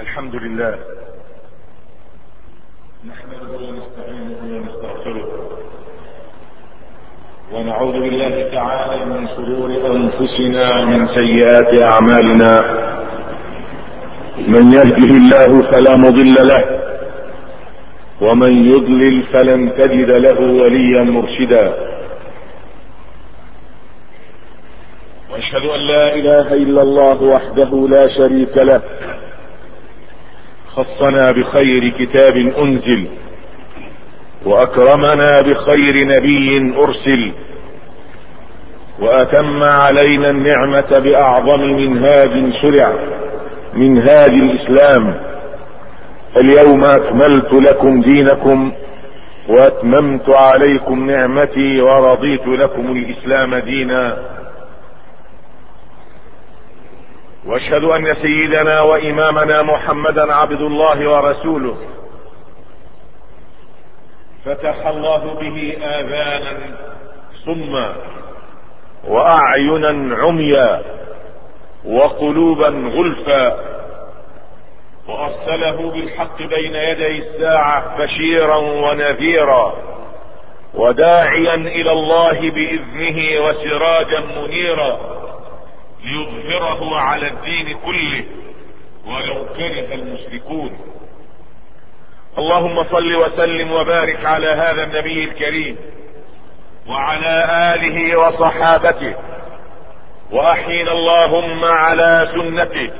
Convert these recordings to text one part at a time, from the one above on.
الحمد لله. نحمده ونستعينه ونستغفره. ونعوذ بالله تعالى من شرور أنفسنا ومن سيئات أعمالنا. من يهده الله فلا مضل له. ومن يضلل فلن تجد له وليا مرشدا. وأشهد أن لا إله إلا الله وحده لا شريك له. خصنا بخير كتاب أنزل وأكرمنا بخير نبي أرسل وأتم علينا النعمة بأعظم منهاج شرع منهاج الإسلام. اليوم أكملت لكم دينكم وأتممت عليكم نعمتي ورضيت لكم الإسلام دينا. واشهد أن سيدنا وإمامنا محمدا عبد الله ورسوله. فتح الله به اذانا صما واعينا عميا وقلوبا غلفا وأرسله بالحق بين يدي الساعة بشيرا ونذيرا وداعيا إلى الله بإذنه وسراجا منيرا ليظهره على الدين كله ولو كره المشركون. اللهم صل وسلم وبارك على هذا النبي الكريم وعلى آله وصحابته. وأحينا اللهم على سنته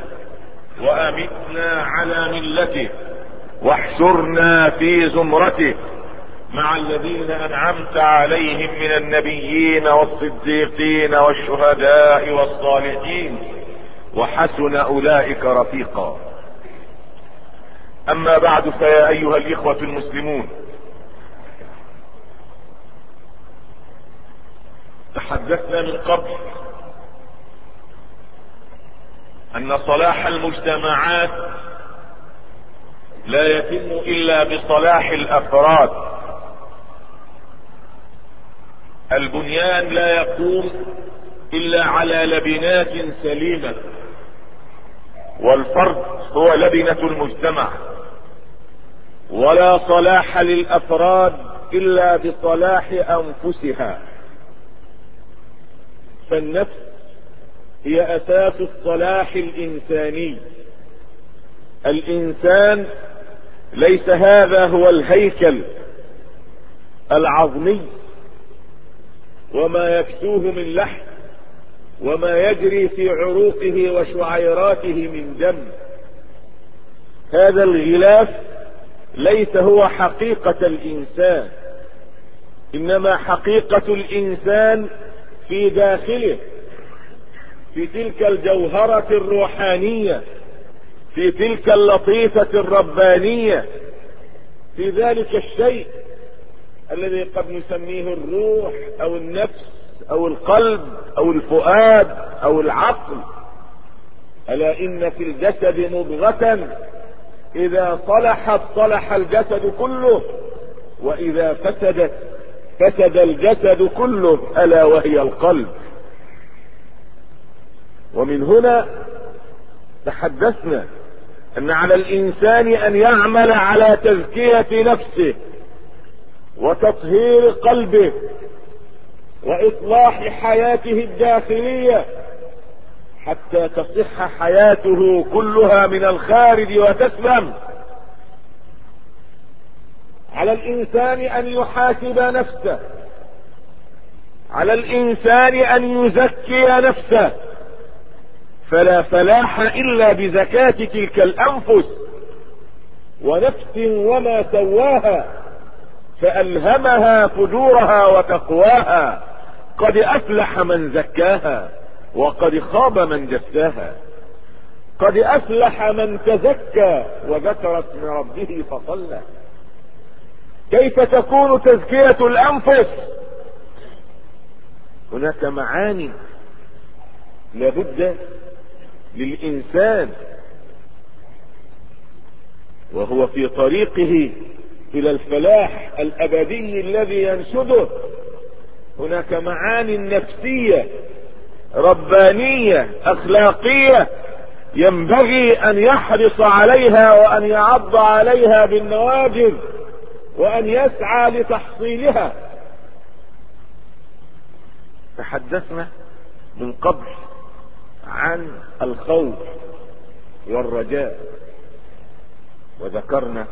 وأمتنا على ملته. واحشرنا في زمرته. مع الذين أنعمت عليهم من النبيين والصديقين والشهداء والصالحين وحسن أولئك رفيقا. أما بعد فيا أيها الإخوة المسلمون تحدثنا من قبل أن صلاح المجتمعات لا يتم إلا بصلاح الأفراد. البنيان لا يقوم إلا على لبنات سليمة والفرد هو لبنة المجتمع ولا صلاح للأفراد إلا بصلاح أنفسها. فالنفس هي أساس الصلاح الإنساني. الإنسان ليس هذا هو الهيكل العظمي وما يكسوه من لحم وما يجري في عروقه وشعيراته من دم. هذا الغلاف ليس هو حقيقة الإنسان إنما حقيقة الإنسان في داخله في تلك الجوهرة الروحانية في تلك اللطيفة الربانية. في ذلك الشيء الذي قد نسميه الروح أو النفس أو القلب أو الفؤاد أو العقل. ألا إن في الجسد مضغة إذا صلحت صلح الجسد كله وإذا فسدت فسد الجسد كله ألا وهي القلب. ومن هنا تحدثنا أن على الإنسان أن يعمل على تزكية نفسه. وتطهير قلبه وإصلاح حياته الداخلية حتى تصح حياته كلها من الخارج وتسلم. على الإنسان أن يحاسب نفسه. على الإنسان أن يزكي نفسه. فلا فلاح إلا بزكاة تلك الانفس ونفس وما سواها. فألهمها فجورها وتقواها. قد أفلح من زكاها وقد خاب من دساها قد أفلح من تزكى وذكر اسم ربه فصلى. كيف تكون تزكية الأنفس؟ هناك معاني لابد للإنسان وهو في طريقه إلى الفلاح الأبدي الذي ينشده. هناك معاني نفسية ربانية أخلاقية ينبغي أن يحرص عليها وأن يعض عليها بالنواجذ وأن يسعى لتحصيلها. تحدثنا من قبل عن الخوف والرجاء وذكرنا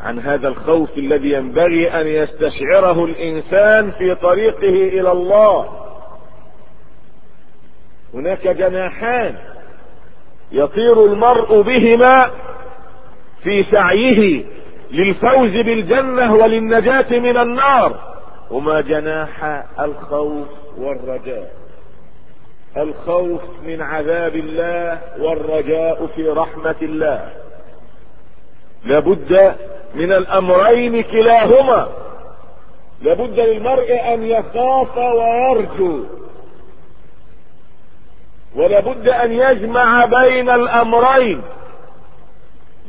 عن هذا الخوف الذي ينبغي أن يستشعره الإنسان في طريقه إلى الله. هناك جناحان يطير المرء بهما في سعيه للفوز بالجنة وللنجاة من النار. هما جناح الخوف والرجاء. الخوف من عذاب الله والرجاء في رحمة الله. لابد من الأمرين كلاهما. لابد للمرء أن يخاف ويرجو. ولابد أن يجمع بين الأمرين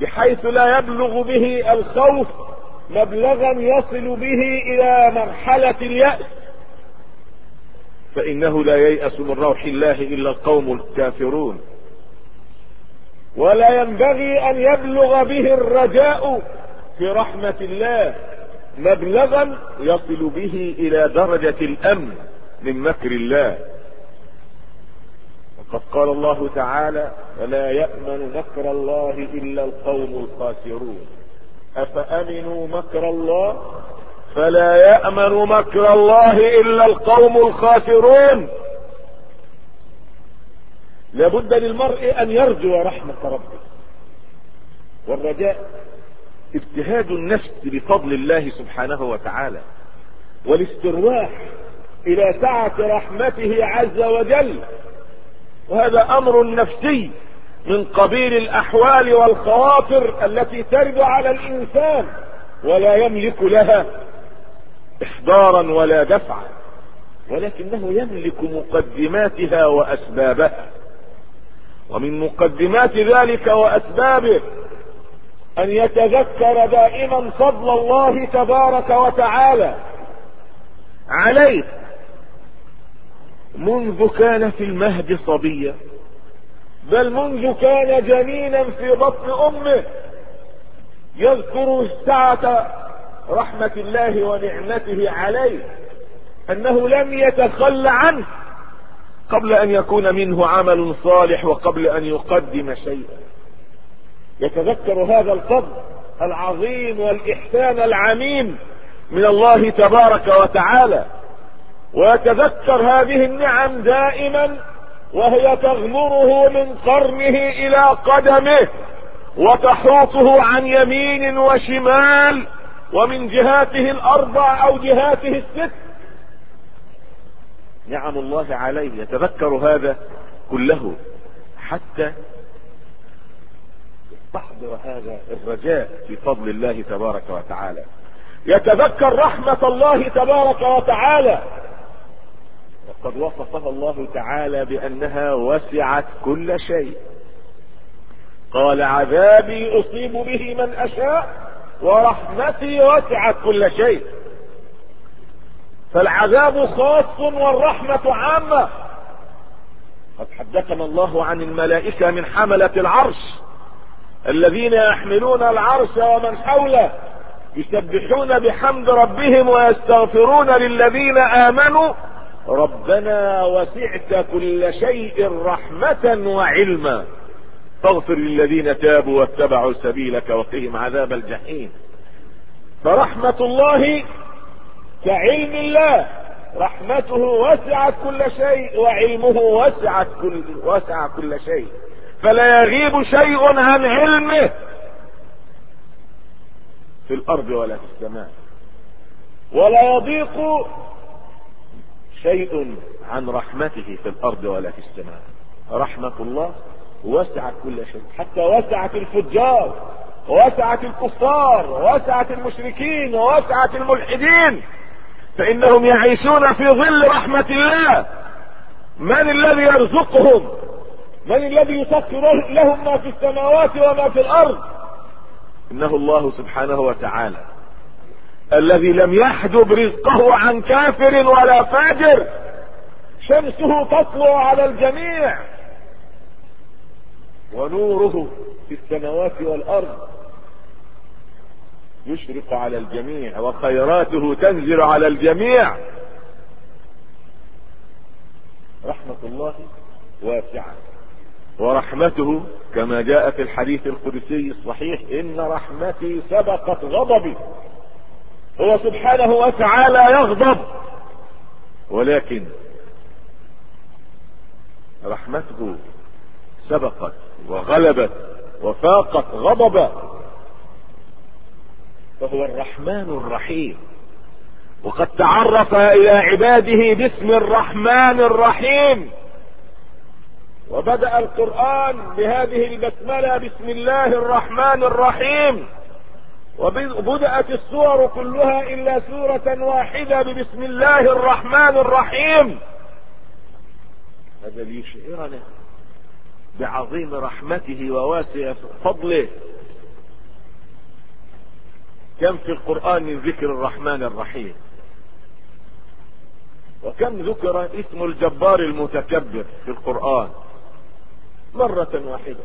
بحيث لا يبلغ به الخوف مبلغا يصل به إلى مرحلة اليأس. فإنه لا ييأس من روح الله إلا القوم الكافرون. ولا ينبغي أن يبلغ به الرجاء في رحمة الله مبلغا يصل به إلى درجة الأمن من مكر الله. وقد قال الله تعالى ولا يأمن مكر الله إلا القوم الخاسرون. أفأمنوا مكر الله؟ فلا يأمن مكر الله إلا القوم الخاسرون. لابد للمرء أن يرجو رحمة ربه. والرجاء ابتهاد النفس بفضل الله سبحانه وتعالى والاسترواح إلى سعة رحمته عز وجل. وهذا أمر نفسي من قبيل الأحوال والخواطر التي ترد على الإنسان ولا يملك لها إحضارا ولا دفعا ولكنه يملك مقدماتها وأسبابها. ومن مقدمات ذلك وأسبابه أن يتذكر دائما فضل الله تبارك وتعالى عليه منذ كان في المهد صبيا بل منذ كان جنينا في بطن أمه يذكر سعة رحمة الله ونعمته عليه أنه لم يتخل عنه. قبل أن يكون منه عمل صالح وقبل أن يقدم شيئا. يتذكر هذا الفضل العظيم والإحسان العميم من الله تبارك وتعالى. ويتذكر هذه النعم دائما وهي تغمره من قرنه إلى قدمه وتحوطه عن يمين وشمال ومن جهاته الأربع أو جهاته الست نعم الله عليه يتذكر هذا كله حتى يستحضر هذا الرجاء في فضل الله تبارك وتعالى. يتذكر رحمة الله تبارك وتعالى. وقد وصفها الله تعالى بأنها وسعت كل شيء. قال عذابي أصيب به من أشاء ورحمتي وسعت كل شيء. فالعذاب خاص والرحمة عامة. قد حدثنا الله عن الملائكة من حملة العرش. الذين يحملون العرش ومن حوله يسبحون بحمد ربهم ويستغفرون للذين آمنوا. ربنا وسعت كل شيء رحمة وعلما. فاغفر للذين تابوا واتبعوا سبيلك وقهم عذاب الجحيم. فرحمة الله كعلم الله رحمته وسعت كل شيء وعلمه وسعت كل وسع كل شيء. فلا يغيب شيء عن علمه في الأرض ولا في السماء. ولا يضيق شيء عن رحمته في الأرض ولا في السماء. رحمة الله وسعت كل شيء. حتى وسعت الفجار وسعت الكفار وسعت المشركين ووسعت الملحدين. فإنهم يعيشون في ظل رحمة الله. من الذي يرزقهم؟ من الذي يسخر لهم ما في السماوات وما في الأرض؟ إنه الله سبحانه وتعالى. الذي لم يحجب رزقه عن كافر ولا فاجر. شمسه تطلع على الجميع. ونوره في السماوات والأرض. يشرق على الجميع وخيراته تنزل على الجميع. رحمة الله واسعة. ورحمته كما جاء في الحديث القدسي الصحيح إن رحمتي سبقت غضبي. هو سبحانه وتعالى يغضب. ولكن رحمته سبقت وغلبت وفاقت غضبا. فهو الرحمن الرحيم. وقد تعرف إلى عباده باسم الرحمن الرحيم. وبدأ القرآن بهذه البسملة بسم الله الرحمن الرحيم. وبدأت السور كلها إلا سورة واحدة ببسم الله الرحمن الرحيم. هذا ليشعرنا بعظيم رحمته وواسع فضله. كم في القرآن من ذكر الرحمن الرحيم؟ وكم ذكر اسم الجبار المتكبر في القرآن؟ مرة واحدة.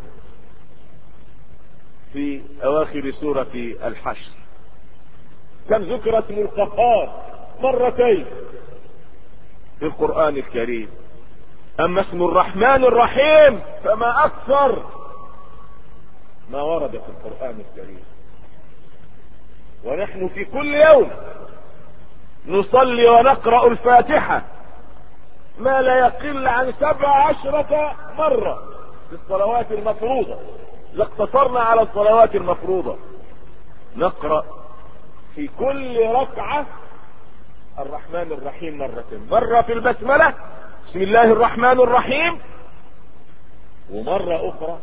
في أواخر سورة الحشر. كم ذكر اسم القهار مرتين. في القرآن الكريم. أما اسم الرحمن الرحيم فما أكثر. ما ورد في القرآن الكريم. ونحن في كل يوم نصلي ونقرأ الفاتحة. ما لا يقل عن سبع عشرة مرة في الصلوات المفروضة. لاقتصرنا على الصلوات المفروضة. نقرأ في كل ركعة الرحمن الرحيم مرتين. مرة في البسملة بسم الله الرحمن الرحيم. ومرة أخرى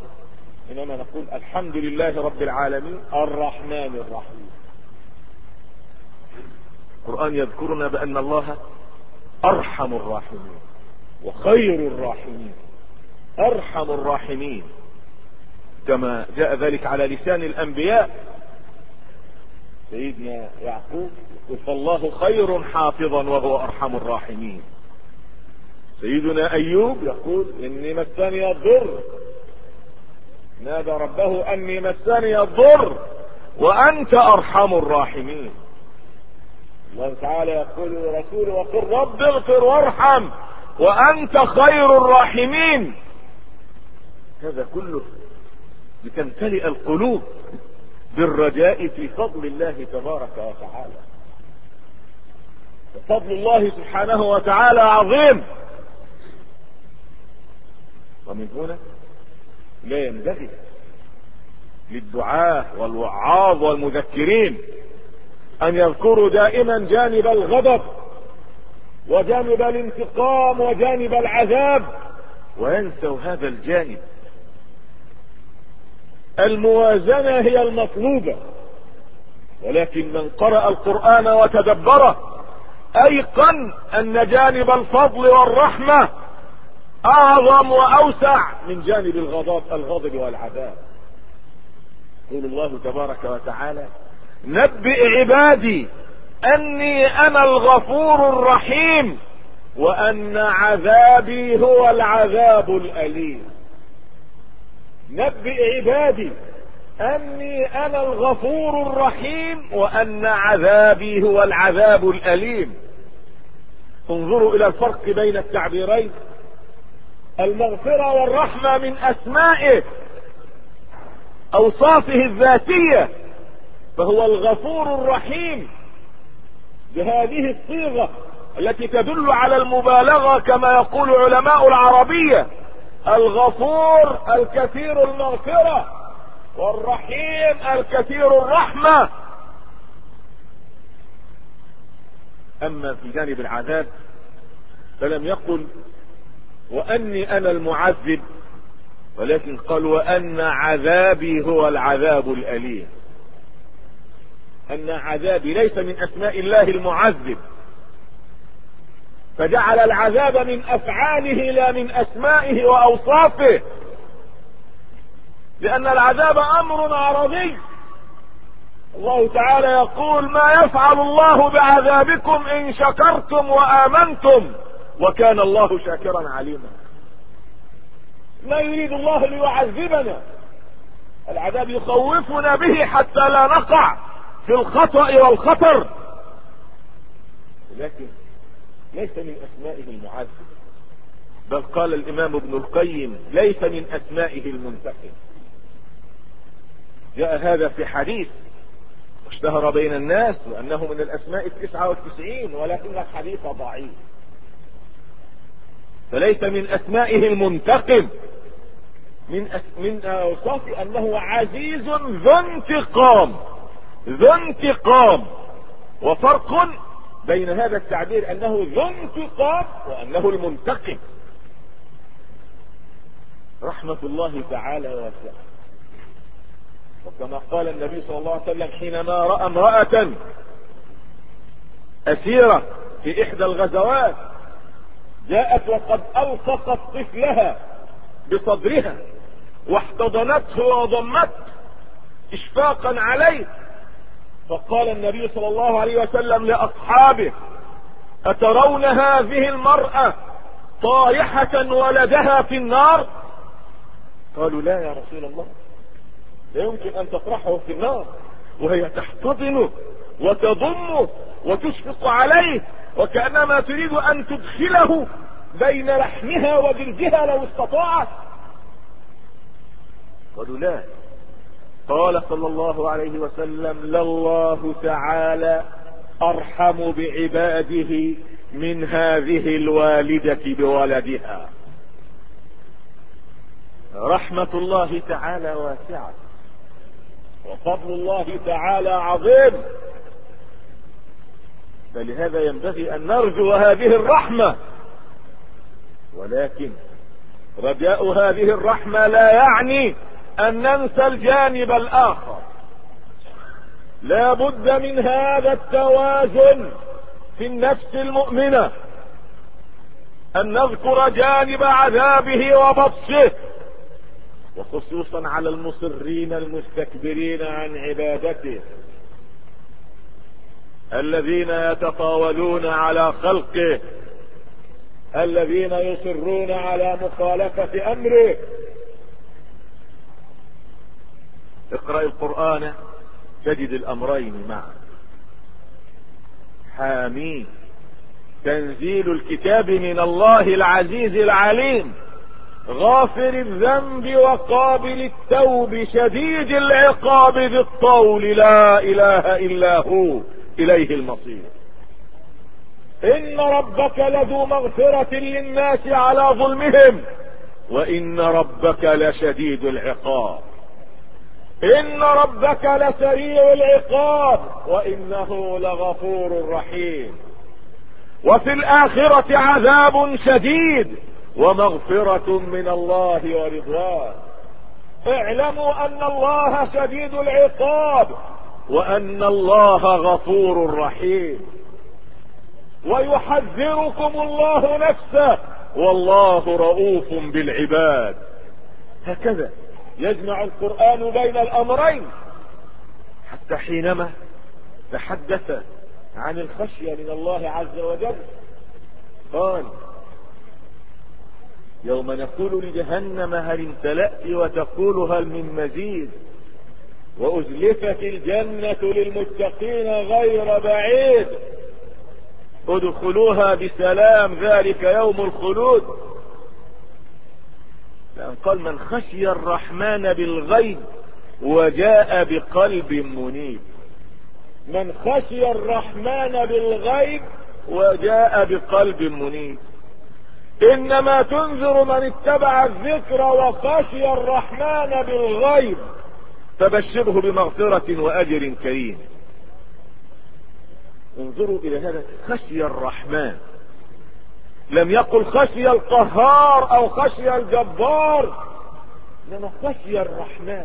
إنما نقول الحمد لله رب العالمين الرحمن الرحيم. القرآن يذكرنا بأن الله أرحم الراحمين وخير الراحمين. أرحم الراحمين. كما جاء ذلك على لسان الأنبياء. سيدنا يعقوب فالله خير حافظا وهو أرحم الراحمين. سيدنا أيوب يقول إني مسني الضر. نادى ربه أني مسني الضر وأنت أرحم الراحمين. الله تعالى يقول للرسول وقل رب اغفر وارحم وأنت خير الراحمين. هذا كله لتمتلئ القلوب بالرجاء في فضل الله تبارك وتعالى. فضل الله سبحانه وتعالى عظيم. ومن هنا لا ينبغي للدعاة والوعاظ والمذكرين أن يذكروا دائما جانب الغضب وجانب الانتقام وجانب العذاب وينسوا هذا الجانب. الموازنة هي المطلوبة ولكن من قرأ القرآن وتدبره أيقن أن جانب الفضل والرحمة أعظم وأوسع من جانب الغضب الغضب والعذاب. يقول الله تبارك وتعالى نبئ عبادي أني أنا الغفور الرحيم وأن عذابي هو العذاب الأليم. نبئ عبادي أني أنا الغفور الرحيم وأن عذابي هو العذاب الأليم. انظروا إلى الفرق بين التعبيرين. المغفرة والرحمة من أسمائه أوصافه الذاتية فهو الغفور الرحيم بهذه الصيغة التي تدل على المبالغة كما يقول علماء العربية الغفور الكثير المغفرة والرحيم الكثير الرحمة. أما في جانب العذاب فلم يقل وأني أنا المعذب ولكن قال وأن عذابي هو العذاب الأليم. أن عذابي ليس من أسماء الله المعذب. فجعل العذاب من أفعاله لا من أسمائه وأوصافه. لأن العذاب أمر عرضي. الله تعالى يقول ما يفعل الله بعذابكم إن شكرتم وآمنتم. وكان الله شاكرا عليما. ما يريد الله ليعذبنا. العذاب يخوفنا به حتى لا نقع. في الخطأ والخطر. لكن ليس من أسمائه المعذب بل قال الإمام ابن القيم ليس من أسمائه المنتقم. جاء هذا في حديث اشتهر بين الناس وأنه من الأسماء التسعة والتسعين ولكن الحديث ضعيف. فليس من أسمائه المنتقم. من أس... من أوصاف أنه عزيز ذو انتقام. ذو انتقام وفرق بين هذا التعبير أنه ذو انتقام وأنه المنتقم. رحمة الله تعالى واسعة. وكما قال النبي صلى الله عليه وسلم حينما رأى امرأة أسيرة في إحدى الغزوات جاءت وقد ألصقت طفلها بصدرها واحتضنته وضمته اشفاقا عليه. فقال النبي صلى الله عليه وسلم لأصحابه أترون هذه المرأة طايحة ولدها في النار؟ قالوا لا يا رسول الله لا يمكن أن تطرحه في النار وهي تحتضنه وتضمه وتشفق عليه وكأنما تريد أن تدخله بين لحمها وجلدها لو استطاعت. قالوا لا. قال صلى الله عليه وسلم لله تعالى أرحم بعباده من هذه الوالدة بولدها. رحمة الله تعالى واسعة. وفضل الله تعالى عظيم. فلهذا ينبغي أن نرجو هذه الرحمة. ولكن رجاء هذه الرحمة لا يعني أن ننسى الجانب الآخر. لا بد من هذا التوازن في النفس المؤمنة. أن نذكر جانب عذابه وبطشه. وخصوصا على المصرين المستكبرين عن عبادته. الذين يتطاولون على خلقه. الذين يصرون على مخالفة أمره. اقرأ القرآن تجد الأمرين معا. حامين تنزيل الكتاب من الله العزيز العليم. غافر الذنب وقابل التوب شديد العقاب ذي الطول. لا إله إلا هو. إليه المصير. إن ربك لذو مغفرة للناس على ظلمهم. وإن ربك لشديد العقاب. إن ربك لسريع العقاب وإنه لغفور رحيم. وفي الآخرة عذاب شديد ومغفرة من الله ورضوان. اعلموا أن الله شديد العقاب وأن الله غفور رحيم. ويحذركم الله نفسه والله رؤوف بالعباد. هكذا. يجمع القرآن بين الأمرين. حتى حينما تحدث عن الخشية من الله عز وجل قال يوم نقول لجهنم هل امتلأت وتقول هل من مزيد؟ وأزلفت الجنة للمتقين غير بعيد. ادخلوها بسلام ذلك يوم الخلود. لأن قال من خشي الرحمن بالغيب وجاء بقلب منيب. من خشي الرحمن بالغيب وجاء بقلب منيب. إنما تنذر من اتبع الذكر وخشي الرحمن بالغيب. فبشره بمغفرة وأجر كريم. انظروا إلى هذا خشي الرحمن. لم يقل خشي القهار أو خشي الجبار إنما خشي الرحمن.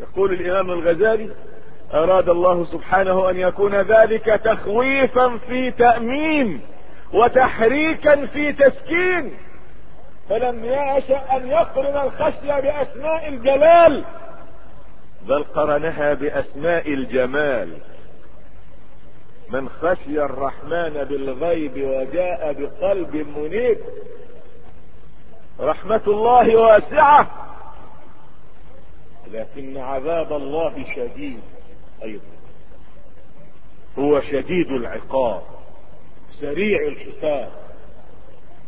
يقول الإمام الغزالي أراد الله سبحانه أن يكون ذلك تخويفا في تأمين وتحريكا في تسكين. فلم يشأ أن يقرن الخشية بأسماء الجلال بل قرنها بأسماء الجمال. من خشي الرحمن بالغيب وجاء بقلب منيب. رحمة الله واسعة. لكن عذاب الله شديد أيضا. هو شديد العقاب سريع الحساب.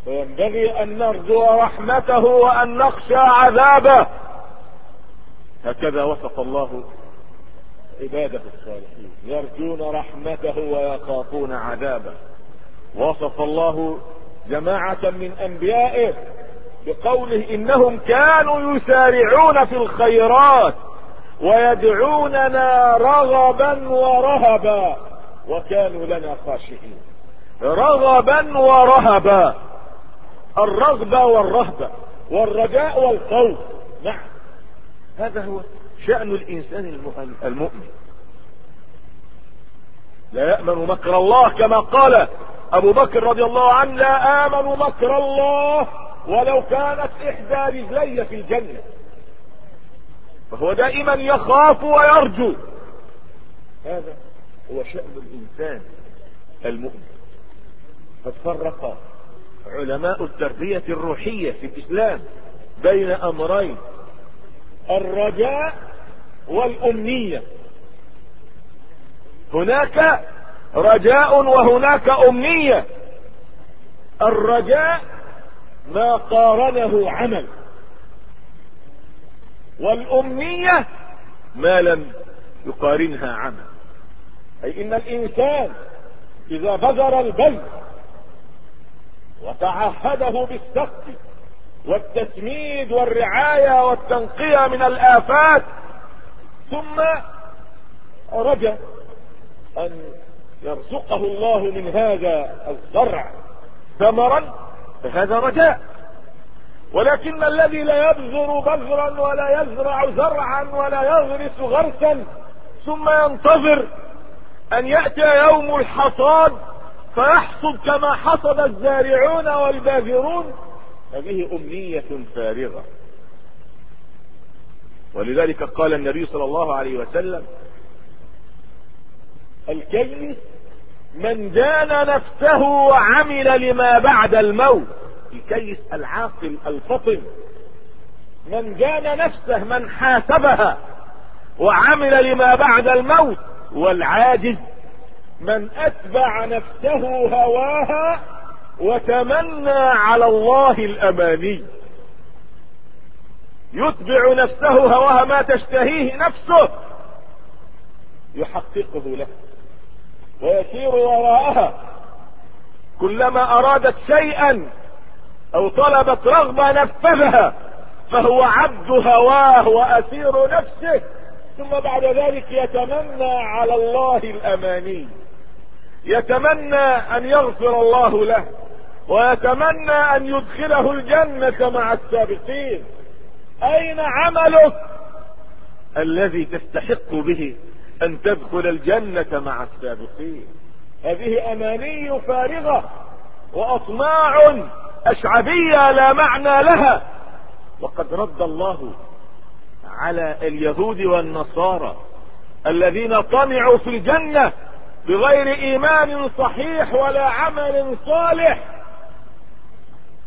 فينبغي أن نرجو رحمته وأن نخشى عذابه. هكذا وصف الله عباده الصالحين يرجون رحمته ويخافون عذابه. وصف الله جماعة من أنبيائه بقوله إنهم كانوا يسارعون في الخيرات ويدعوننا رغبا ورهبا وكانوا لنا خاشعين. رغبا ورهبا الرغبة والرهبة والرجاء والخوف. نعم هذا هو شأن الإنسان المؤمن لا يأمن مكر الله كما قال أبو بكر رضي الله عنه لا آمن مكر الله ولو كانت إحدى رجلي في الجنة. فهو دائما يخاف ويرجو. هذا هو شأن الإنسان المؤمن. قد فرق علماء التربية الروحية في الإسلام بين أمرين. الرجاء والأمنية. هناك رجاء وهناك أمنية. الرجاء ما قارنه عمل. والأمنية ما لم يقارنها عمل. أي إن الإنسان إذا بذر البذر وتعهده بالسقف والتسميد والرعاية والتنقية من الآفات. ثم رجى أن يرزقه الله من هذا الزرع ثمرا فهذا رجاء. ولكن الذي لا يبذر بذرا ولا يزرع زرعا ولا يغرس غرسا ثم ينتظر أن يأتي يوم الحصاد فيحصد كما حصد الزارعون والباذرون. هذه أمنية فارغة. ولذلك قال النبي صلى الله عليه وسلم الكيس من دان نفسه وعمل لما بعد الموت. الكيس العاقل الفطن. من دان نفسه من حاسبها وعمل لما بعد الموت. والعاجز من أتبع نفسه هواها وتمنى على الله الاماني يتبع نفسه هواها ما تشتهيه نفسه. يحققه له ويسير وراءها. كلما أرادت شيئا أو طلبت رغبة نفذها فهو عبد هواه وأسير نفسه. ثم بعد ذلك يتمنى على الله الأماني. يتمنى أن يغفر الله له. ويتمنى أن يدخله الجنة مع السابقين. أين عملك؟ الذي تستحق به أن تدخل الجنة مع السابقين. هذه أماني فارغة وأطماع أشعبية لا معنى لها. وقد رد الله على اليهود والنصارى الذين طمعوا في الجنة بغير إيمان صحيح ولا عمل صالح.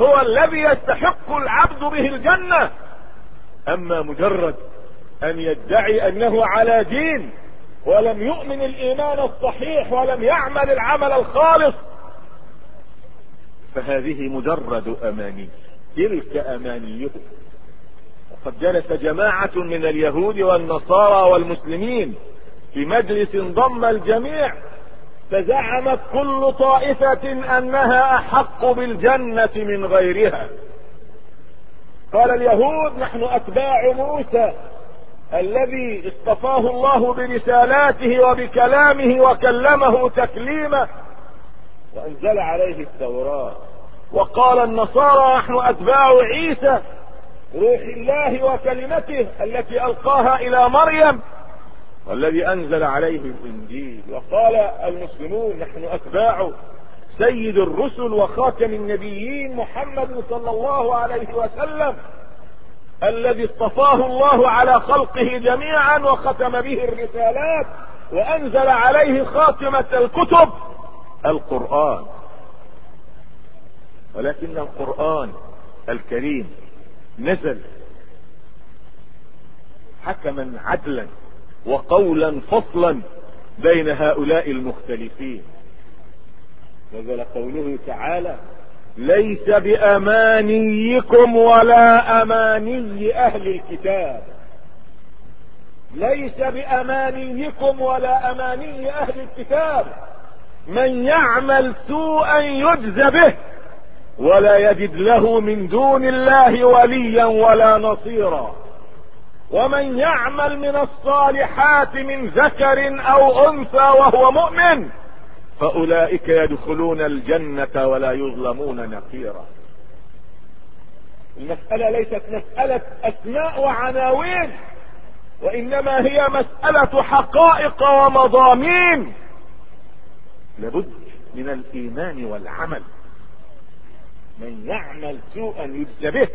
هو الذي يستحق العبد به الجنة. أما مجرد أن يدعي أنه على دين ولم يؤمن الإيمان الصحيح ولم يعمل العمل الخالص فهذه مجرد أماني. تلك امانيهم وقد جلس جماعة من اليهود والنصارى والمسلمين في مجلس ضم الجميع فزعمت كل طائفة أنها أحق بالجنة من غيرها. قال اليهود نحن أتباع موسى الذي اصطفاه الله برسالاته وبكلامه وكلمه تكليما وأنزل عليه التوراة. وقال النصارى نحن أتباع عيسى روح الله وكلمته التي ألقاها إلى مريم. والذي أنزل عليه الإنجيل. وقال المسلمون نحن أتباع سيد الرسل وخاتم النبيين محمد صلى الله عليه وسلم الذي اصطفاه الله على خلقه جميعا وختم به الرسالات وأنزل عليه خاتمة الكتب القرآن. ولكن القرآن الكريم نزل حكما عدلا. وقولا فصلا بين هؤلاء المختلفين. نزل قوله تعالى ليس بأمانيكم ولا أماني أهل الكتاب. ليس بأمانيكم ولا أماني أهل الكتاب. من يعمل سوءا يجز به ولا يجد له من دون الله وليا ولا نصيرا. ومن يعمل من الصالحات من ذكر أو أنثى وهو مؤمن فأولئك يدخلون الجنة ولا يظلمون نقيرا. المسألة ليست مسألة أسماء وعناوين وإنما هي مسألة حقائق ومضامين. لابد من الإيمان والعمل. من يعمل سوءا يجز به.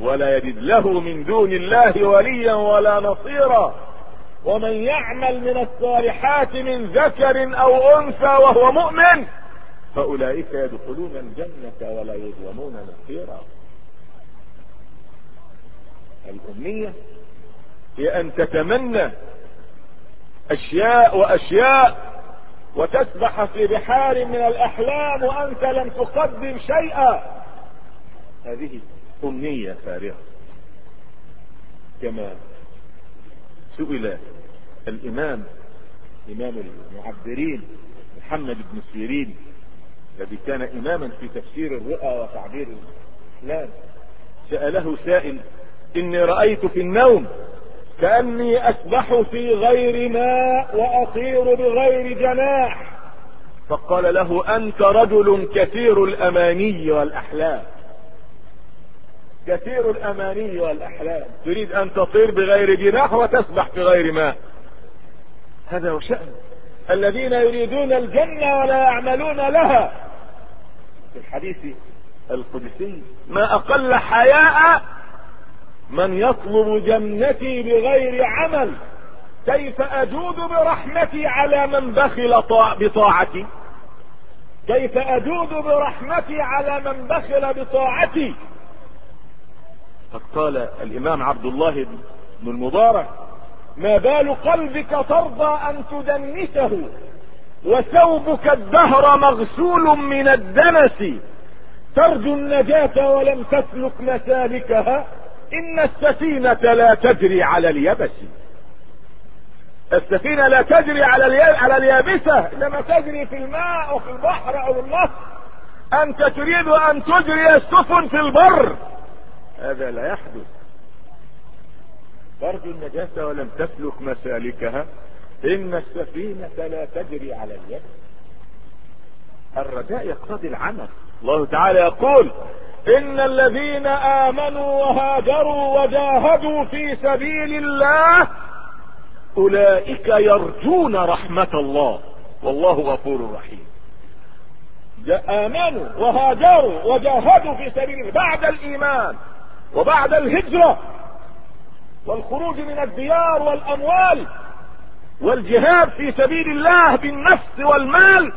ولا يجد له من دون الله وليا ولا نصيرا. ومن يعمل من الصالحات من ذكر أو أنثى وهو مؤمن فأولئك يدخلون الجنة ولا يظلمون نصيرا. الأمنية هي أن تتمنى أشياء وأشياء وتسبح في بحار من الأحلام وأنت لم تقدم شيئا. هذه امنية فارغة. كما سئل الإمام إمام المعبرين محمد بن سيرين الذي كان إماما في تفسير الرؤى وتعبير الاحلام سأله سائل إني رأيت في النوم كأني أسبح في غير ماء وأطير بغير جناح. فقال له أنت رجل كثير الأماني والأحلام. كثير الأماني والأحلام. تريد أن تطير بغير جناح وتسبح في غير ماء. هذا هو شأن. الذين يريدون الجنة ولا يعملون لها. في الحديث القدسي ما أقل حياء من يطلب جنتي بغير عمل. كيف أجود برحمتي على من بخل بطاعتي؟ كيف أجود برحمتي على من بخل بطاعتي؟ قد قال الإمام عبد الله بن المبارك ما بال قلبك ترضى أن تدنسه وثوبك الدهر مغسول من الدنس ترجو النجاة ولم تسلك مسالكها إن السفينة لا تجري على اليبس. السفينة لا تجري على على اليابسة إنما تجري في الماء أو في البحر أو النهر أنت تريد أن تجري السفن في البر. هذا لا يحدث. ترجو النجاة ولم تسلك مسالكها. إن السفينة لا تجري على اليد. الرجاء يقتضي العمل. الله تعالى يقول إن الذين آمنوا وهاجروا وجاهدوا في سبيل الله أولئك يرجون رحمة الله. والله غفور رحيم. آمنوا وهاجروا وجاهدوا في سبيل بعد الإيمان. وبعد الهجرة والخروج من الديار والأموال والجهاد في سبيل الله بالنفس والمال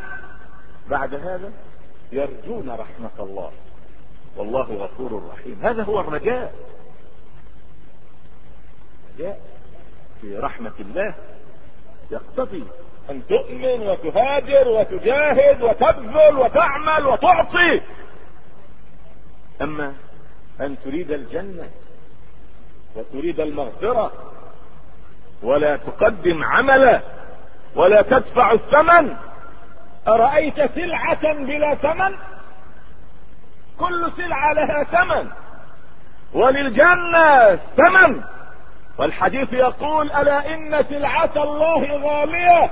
بعد هذا يرجون رحمة الله. والله غفور رحيم. هذا هو الرجاء. رجاء في رحمة الله يقتضي أن تؤمن وتهاجر وتجاهد وتبذل وتعمل وتعطي. أما أن تريد الجنة وتريد المغفرة ولا تقدم عملا ولا تدفع الثمن. أرأيت سلعة بلا ثمن؟ كل سلعة لها ثمن. وللجنة ثمن. والحديث يقول ألا إن سلعة الله غالية؟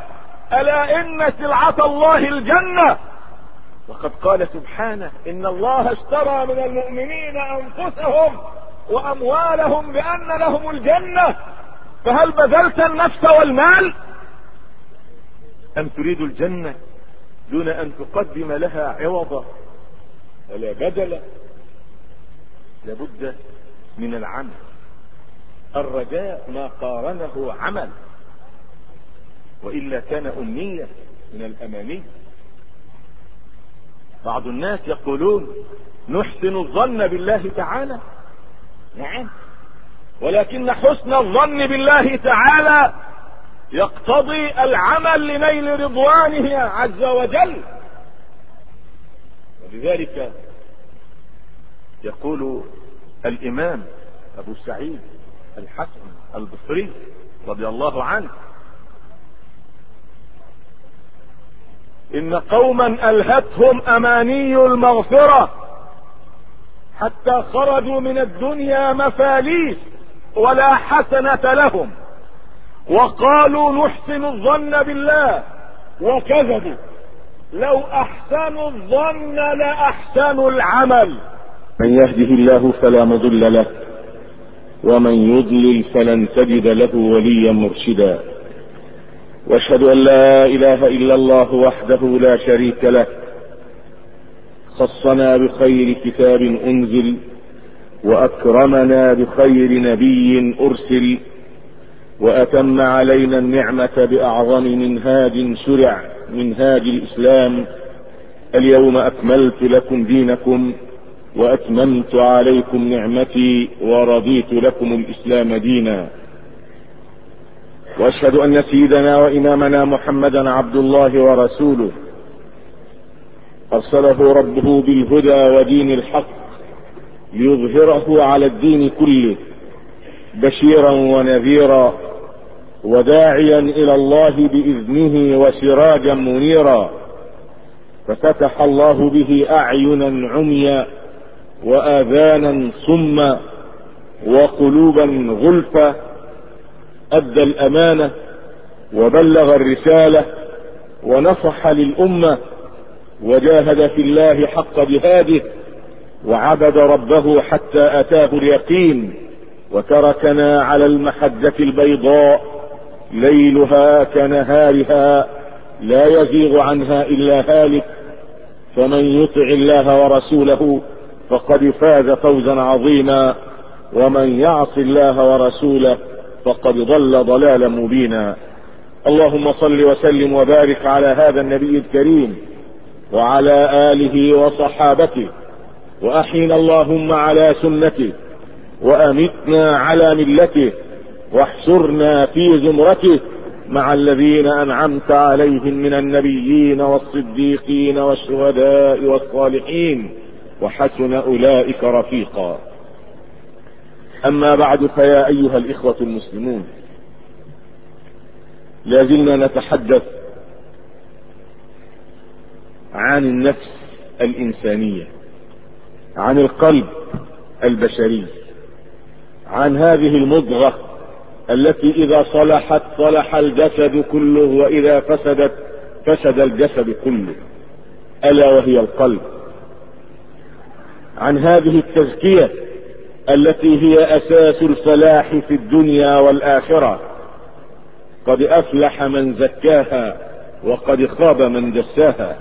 ألا إن سلعة الله الجنة؟ وقد قال سبحانه إن الله اشترى من المؤمنين أنفسهم وأموالهم بأن لهم الجنة. فهل بذلت النفس والمال؟ أم تريد الجنة دون أن تقدم لها عوضا ولا بدلا لابد من العمل. الرجاء ما قارنه عمل. وإلا كان امنية من الأماني. بعض الناس يقولون نحسن الظن بالله تعالى. نعم. ولكن حسن الظن بالله تعالى يقتضي العمل لنيل رضوانه عز وجل. ولذلك يقول الإمام أبو سعيد الحسن البصري رضي الله عنه إن قوما ألهتهم أماني المغفرة حتى خرجوا من الدنيا مفاليس ولا حسنة لهم وقالوا نحسن الظن بالله وكذبوا لو أحسنوا الظن لأحسنوا العمل من يهده الله فلا مضل له ومن يضلل فلن تجد له وليا مرشدا وأشهد أن لا إله إلا الله وحده لا شريك له خصنا بخير كتاب أنزل وأكرمنا بخير نبي أرسل وأتم علينا النعمة بأعظم منهاج شرع منهاج الإسلام. اليوم أكملت لكم دينكم وأتممت عليكم نعمتي ورضيت لكم الإسلام دينا. وأشهد أن سيدنا وإمامنا محمدا عبد الله ورسوله. أرسله ربه بالهدى ودين الحق ليظهره على الدين كله بشيرا ونذيرا وداعيا إلى الله بإذنه وسراجا منيرا. ففتح الله به اعينا عميا واذانا صما وقلوبا غلفا. أدى الأمانة وبلغ الرسالة ونصح للأمة وجاهد في الله حق جهاده وعبد ربه حتى أتاه اليقين وتركنا على المحجة البيضاء ليلها كنهارها لا يزيغ عنها إلا هالك فمن يطع الله ورسوله فقد فاز فوزا عظيما ومن يعص الله ورسوله فقد ضل ضلالا مبينا. اللهم صل وسلم وبارك على هذا النبي الكريم وعلى آله وصحابته. وأحينا اللهم على سنته. وأمتنا على ملته. واحشرنا في زمرته مع الذين أنعمت عليهم من النبيين والصديقين والشهداء والصالحين. وحسن أولئك رفيقا. أما بعد فيا أيها الإخوة المسلمون لازلنا نتحدث عن النفس الإنسانية عن القلب البشري عن هذه المضغة التي إذا صلحت صلح الجسد كله وإذا فسدت فسد الجسد كله ألا وهي القلب. عن هذه التزكية التي هي أساس الفلاح في الدنيا والآخرة. قد أفلح من زكاها وقد خاب من دساها.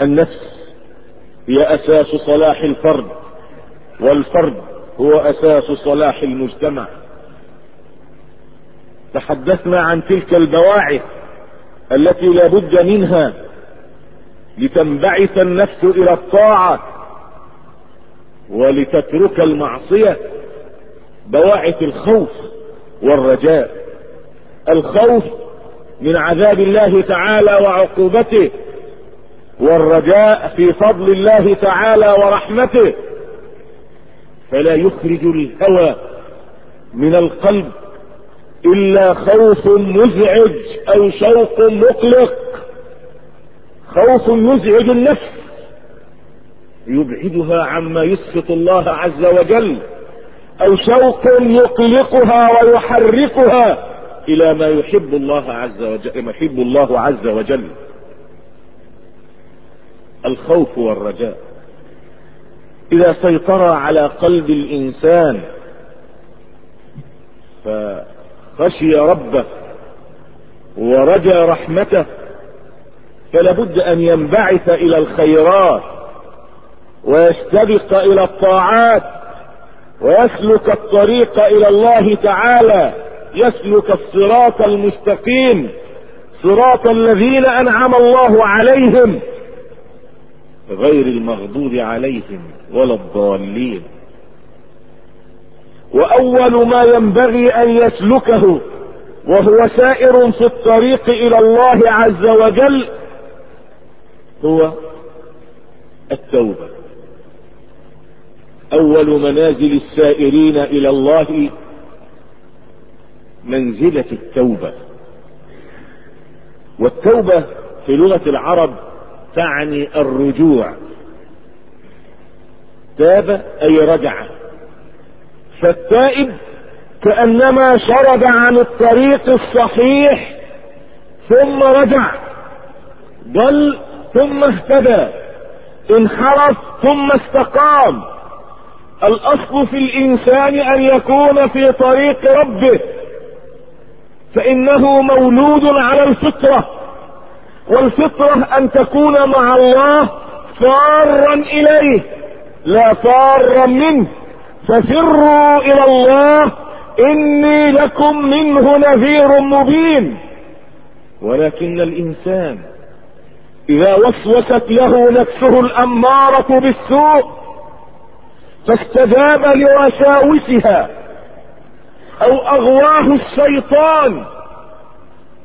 النفس هي أساس صلاح الفرد والفرد هو أساس صلاح المجتمع. تحدثنا عن تلك البواعث التي لا بد منها لتنبعث النفس إلى الطاعة ولتترك المعصية بواعث الخوف والرجاء. الخوف من عذاب الله تعالى وعقوبته والرجاء في فضل الله تعالى ورحمته. فلا يخرج الهوى من القلب إلا خوف مزعج أو شوق مقلق. خوف يزعج النفس. يبعدها عما يسخط الله عز وجل أو شوق يقلقها ويحركها إلى ما يحب الله عز وجل ما يحب الله عز وجل. الخوف والرجاء. إذا سيطر على قلب الإنسان فخشي ربه ورجى رحمته فلابد أن ينبعث إلى الخيرات. ويستبق إلى الطاعات ويسلك الطريق إلى الله تعالى يسلك الصراط المستقيم صراط الذين أنعم الله عليهم غير المغضوب عليهم ولا الضالين. وأول ما ينبغي أن يسلكه وهو سائر في الطريق إلى الله عز وجل هو التوبة. أول منازل السائرين إلى الله منزلة التوبة. والتوبة في لغة العرب تعني الرجوع. تاب أي رجع. فالتائب كأنما شرد عن الطريق الصحيح ثم رجع. ضل ثم اهتدى. انحرف ثم استقام. الأصل في الإنسان أن يكون في طريق ربه فإنه مولود على الفطرة والفطرة أن تكون مع الله فارا إليه لا فارا منه ففروا إلى الله إني لكم منه نذير مبين. ولكن الإنسان إذا وسوست له نفسه الأمارة بالسوء فاستجاب لوساوسها أو أغواه الشيطان.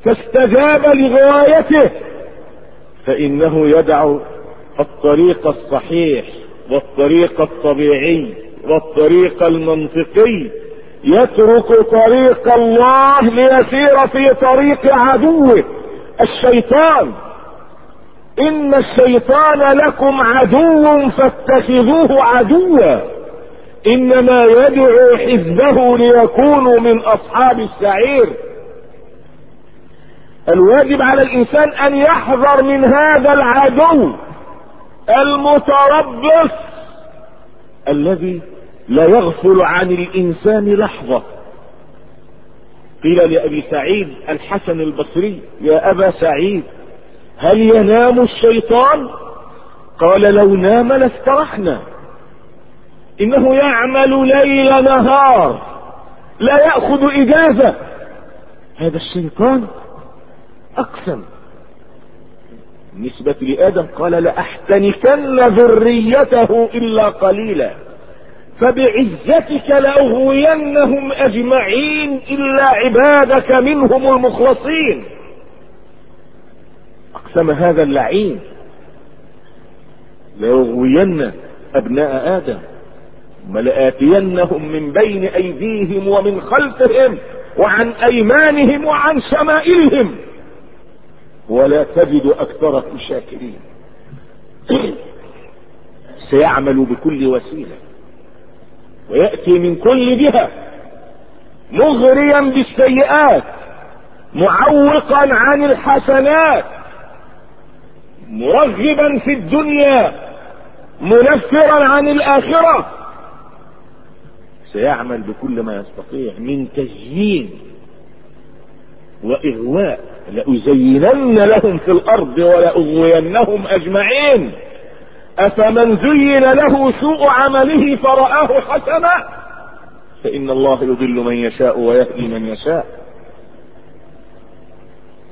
فاستجاب لغوايته فإنه يدع الطريق الصحيح والطريق الطبيعي والطريق المنطقي. يترك طريق الله ليسير في طريق عدوه الشيطان. إن الشيطان لكم عدو فاتخذوه عدوا. إنما يدعو حزبه ليكونوا من أصحاب السعير الواجب على الإنسان أن يحذر من هذا العدو المتربص الذي لا يغفل عن الإنسان لحظة. قيل لأبي سعيد الحسن البصري يا أبا سعيد هل ينام الشيطان؟ قال لو نام لاسترحنا. إنه يعمل ليل نهار لا يأخذ إجازة. هذا الشيطان أقسم. بالنسبة لآدم قال لأحتنكن ذريته إلا قليلا فبعزتك لأغوينهم أجمعين إلا عبادك منهم المخلصين. أقسم هذا اللعين. لأغوين أبناء آدم. ولآتينهم من بين أيديهم ومن خلفهم وعن أيمانهم وعن شمائلهم. ولا تجد أكثرهم شاكرين. سيعمل بكل وسيلة. ويأتي من كل جهة مغريا بالسيئات معوقا عن الحسنات مرغبا في الدنيا منفرا عن الآخرة. سيعمل بكل ما يستطيع من تزيين وإغواء لأزينن لهم في الأرض ولأغوينهم أجمعين. أفمن زين له سوء عمله فرآه حسنا. فإن الله يضل من يشاء ويهدي من يشاء.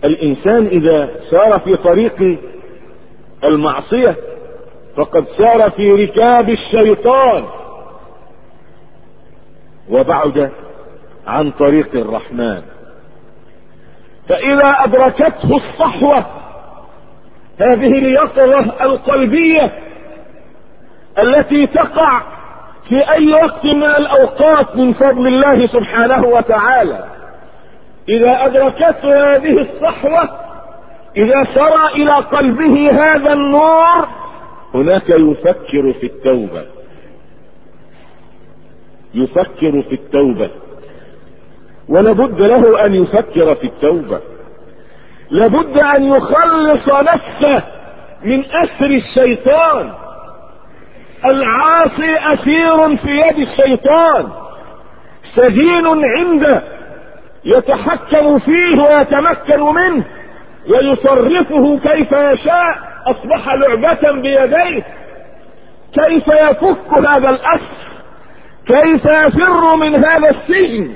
الإنسان إذا سار في طريق المعصية فقد سار في ركاب الشيطان. وبعد عن طريق الرحمن. فإذا أدركته الصحوة هذه اليقظة القلبية التي تقع في أي وقت من الأوقات من فضل الله سبحانه وتعالى. إذا أدركته هذه الصحوة إذا سرى إلى قلبه هذا النور هناك يفكر في التوبة. يفكر في التوبة. ولابد له أن يفكر في التوبة. لابد أن يخلص نفسه من أسر الشيطان. العاصي أسير في يد الشيطان. سجين عنده. يتحكم فيه ويتمكن منه. ويصرفه كيف يشاء أصبح لعبة بيديه. كيف يفك هذا الأسر؟ كيف يفر من هذا السجن؟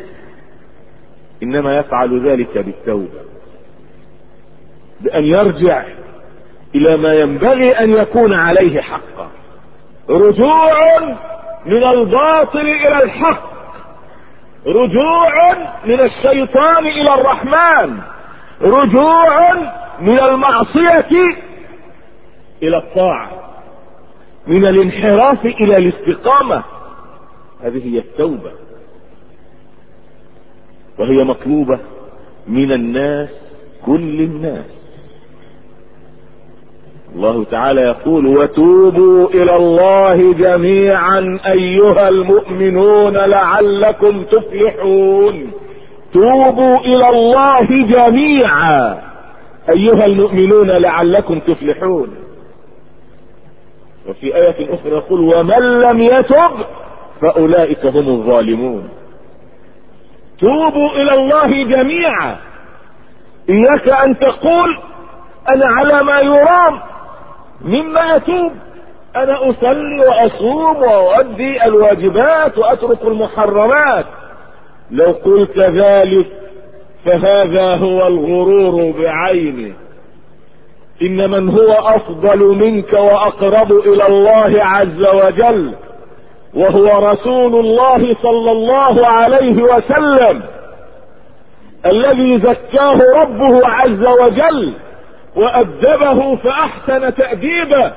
إنما يفعل ذلك بالتوبة بأن يرجع إلى ما ينبغي أن يكون عليه حقا. رجوع من الباطل إلى الحق. رجوع من الشيطان إلى الرحمن. رجوع من المعصية إلى الطاعة من الانحراف إلى الاستقامة. هذه هي التوبة وهي مطلوبة من الناس كل الناس. الله تعالى يقول وتوبوا إلى الله جميعا أيها المؤمنون لعلكم تفلحون. توبوا إلى الله جميعا. أيها المؤمنون لعلكم تفلحون. وفي آية أخرى يقول ومن لم يتب فأولئك هم الظالمون. توبوا إلى الله جميعا. إياك أن تقول أنا على ما يرام. مما أتوب. أنا أصلي وأصوم وأؤدي الواجبات وأترك المحرمات. لو قلت ذلك فهذا هو الغرور بعينه إن من هو أفضل منك وأقرب إلى الله عز وجل وهو رسول الله صلى الله عليه وسلم الذي زكاه ربه عز وجل وأدبه فأحسن تأديبه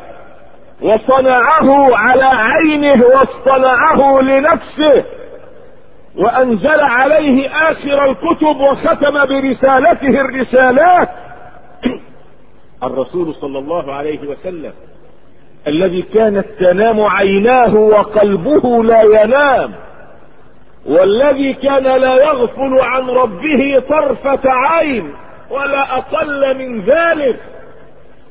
وصنعه على عينه واصطنعه لنفسه وأنزل عليه آخر الكتب وختم برسالته الرسالات. الرسول صلى الله عليه وسلم الذي كانت تنام عيناه وقلبه لا ينام والذي كان لا يغفل عن ربه طرفة عين ولا أقل من ذلك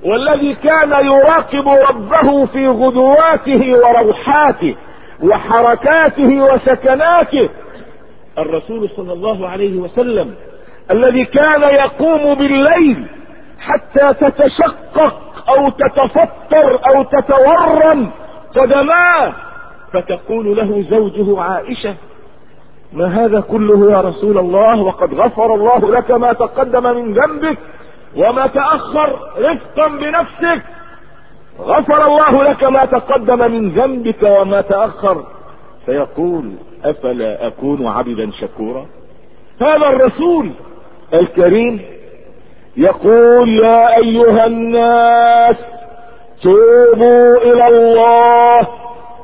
والذي كان يراقب ربه في غدواته وروحاته وحركاته وسكناته الرسول صلى الله عليه وسلم الذي كان يقوم بالليل حتى تتشقق أو تتفطر أو تتورم قدماه فتقول له زوجه عائشة ما هذا كله يا رسول الله؟ وقد غفر الله لك ما تقدم من ذنبك وما تأخر رفقا بنفسك غفر الله لك ما تقدم من ذنبك وما تأخر. فيقول أفلا أكون عبدا شكورا؟ هذا الرسول الكريم يقول يا أيها الناس توبوا إلى الله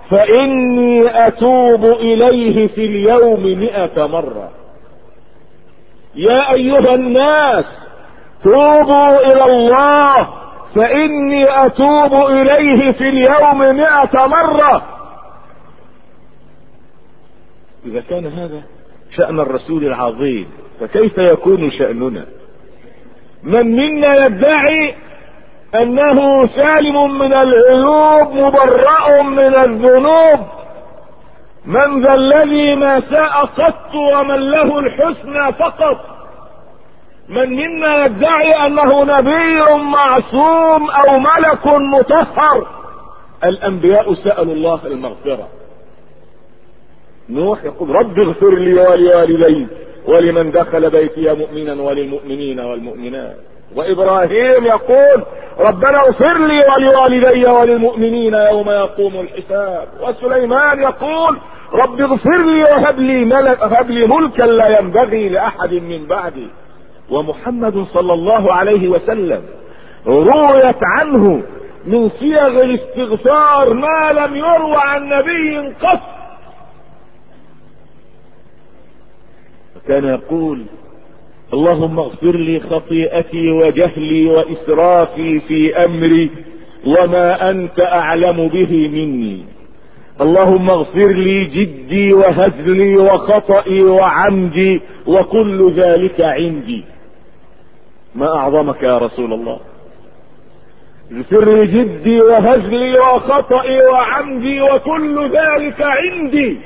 فإني أتوب إليه في اليوم مئة مرة. يا أيها الناس توبوا إلى الله فإني أتوب إليه في اليوم مئة مرة. إذا كان هذا شأن الرسول العظيم فكيف يكون شأننا؟ من منا يدعي أنه سالم من العيوب مبرأ من الذنوب؟ من ذا الذي ما ساء قط ومن له الحسنى فقط؟ من منا يدعي أنه نبي معصوم أو ملك مطهر؟ الأنبياء سألوا الله المغفرة. نوح يقول رب اغفر لي ولوالدي ولمن دخل بيتي مؤمنا وللمؤمنين والمؤمنات. وإبراهيم يقول ربنا اغفر لي ولوالدي وللمؤمنين يوم يقوم الحساب. وسليمان يقول رب اغفر لي وهب لي ملك هب لي ملكا لا ينبغي لأحد من بعدي. ومحمد صلى الله عليه وسلم رويت عنه من صيغ الاستغفار ما لم يروى عن نبي قط. كان يقول اللهم اغفر لي خطيئتي وجهلي وإسرافي في أمري وما أنت أعلم به مني. اللهم اغفر لي جدي وهزلي وخطئي وعمدي وكل ذلك عندي. ما أعظمك يا رسول الله؟ اغفر لي جدي وهزلي وخطئي وعمدي وكل ذلك عندي.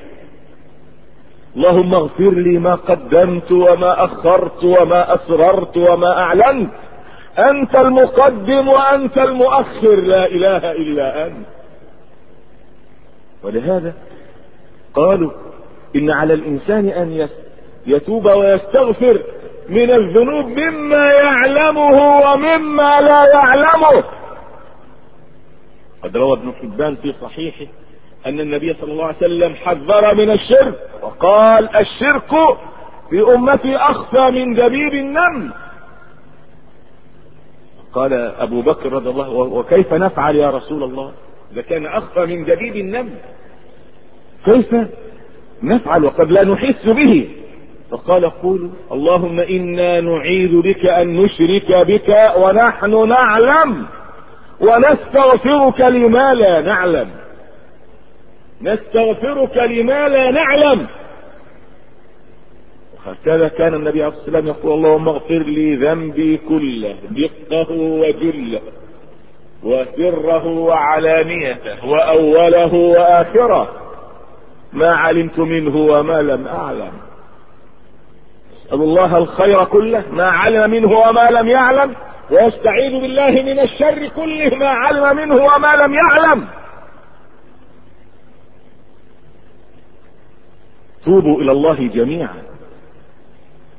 اللهم اغفر لي ما قدمت وما أخرت وما أسررت وما أعلنت. أنت المقدم وأنت المؤخر. لا إله إلا أنت. ولهذا قالوا إن على الإنسان أن يتوب ويستغفر من الذنوب مما يعلمه ومما لا يعلمه. قد روى ابن حبان في صحيحه أن النبي صلى الله عليه وسلم حذر من الشرك وقال الشرك في امتي أخفى من دبيب النمل. قال أبو بكر رضي الله وكيف نفعل يا رسول الله؟ إذا كان أخفى من دبيب النمل. كيف نفعل وقد لا نحس به؟ فقال قولوا اللهم إنا نعيذ بك أن نشرك بك ونحن نعلم ونستغفرك لما لا نعلم. نستغفرك لما لا نعلم. وهكذا كان النبي عليه الصلاة والسلام يقول اللهم اغفر لي ذنبي كله دقه وجله وسره وعلانيته وأوله وآخره. ما علمت منه وما لم أعلم. أسأل الله الخير كله ما علم منه وما لم يعلم. ويستعيذ بالله من الشر كله ما علم منه وما لم يعلم. توبوا إلى الله جميعا.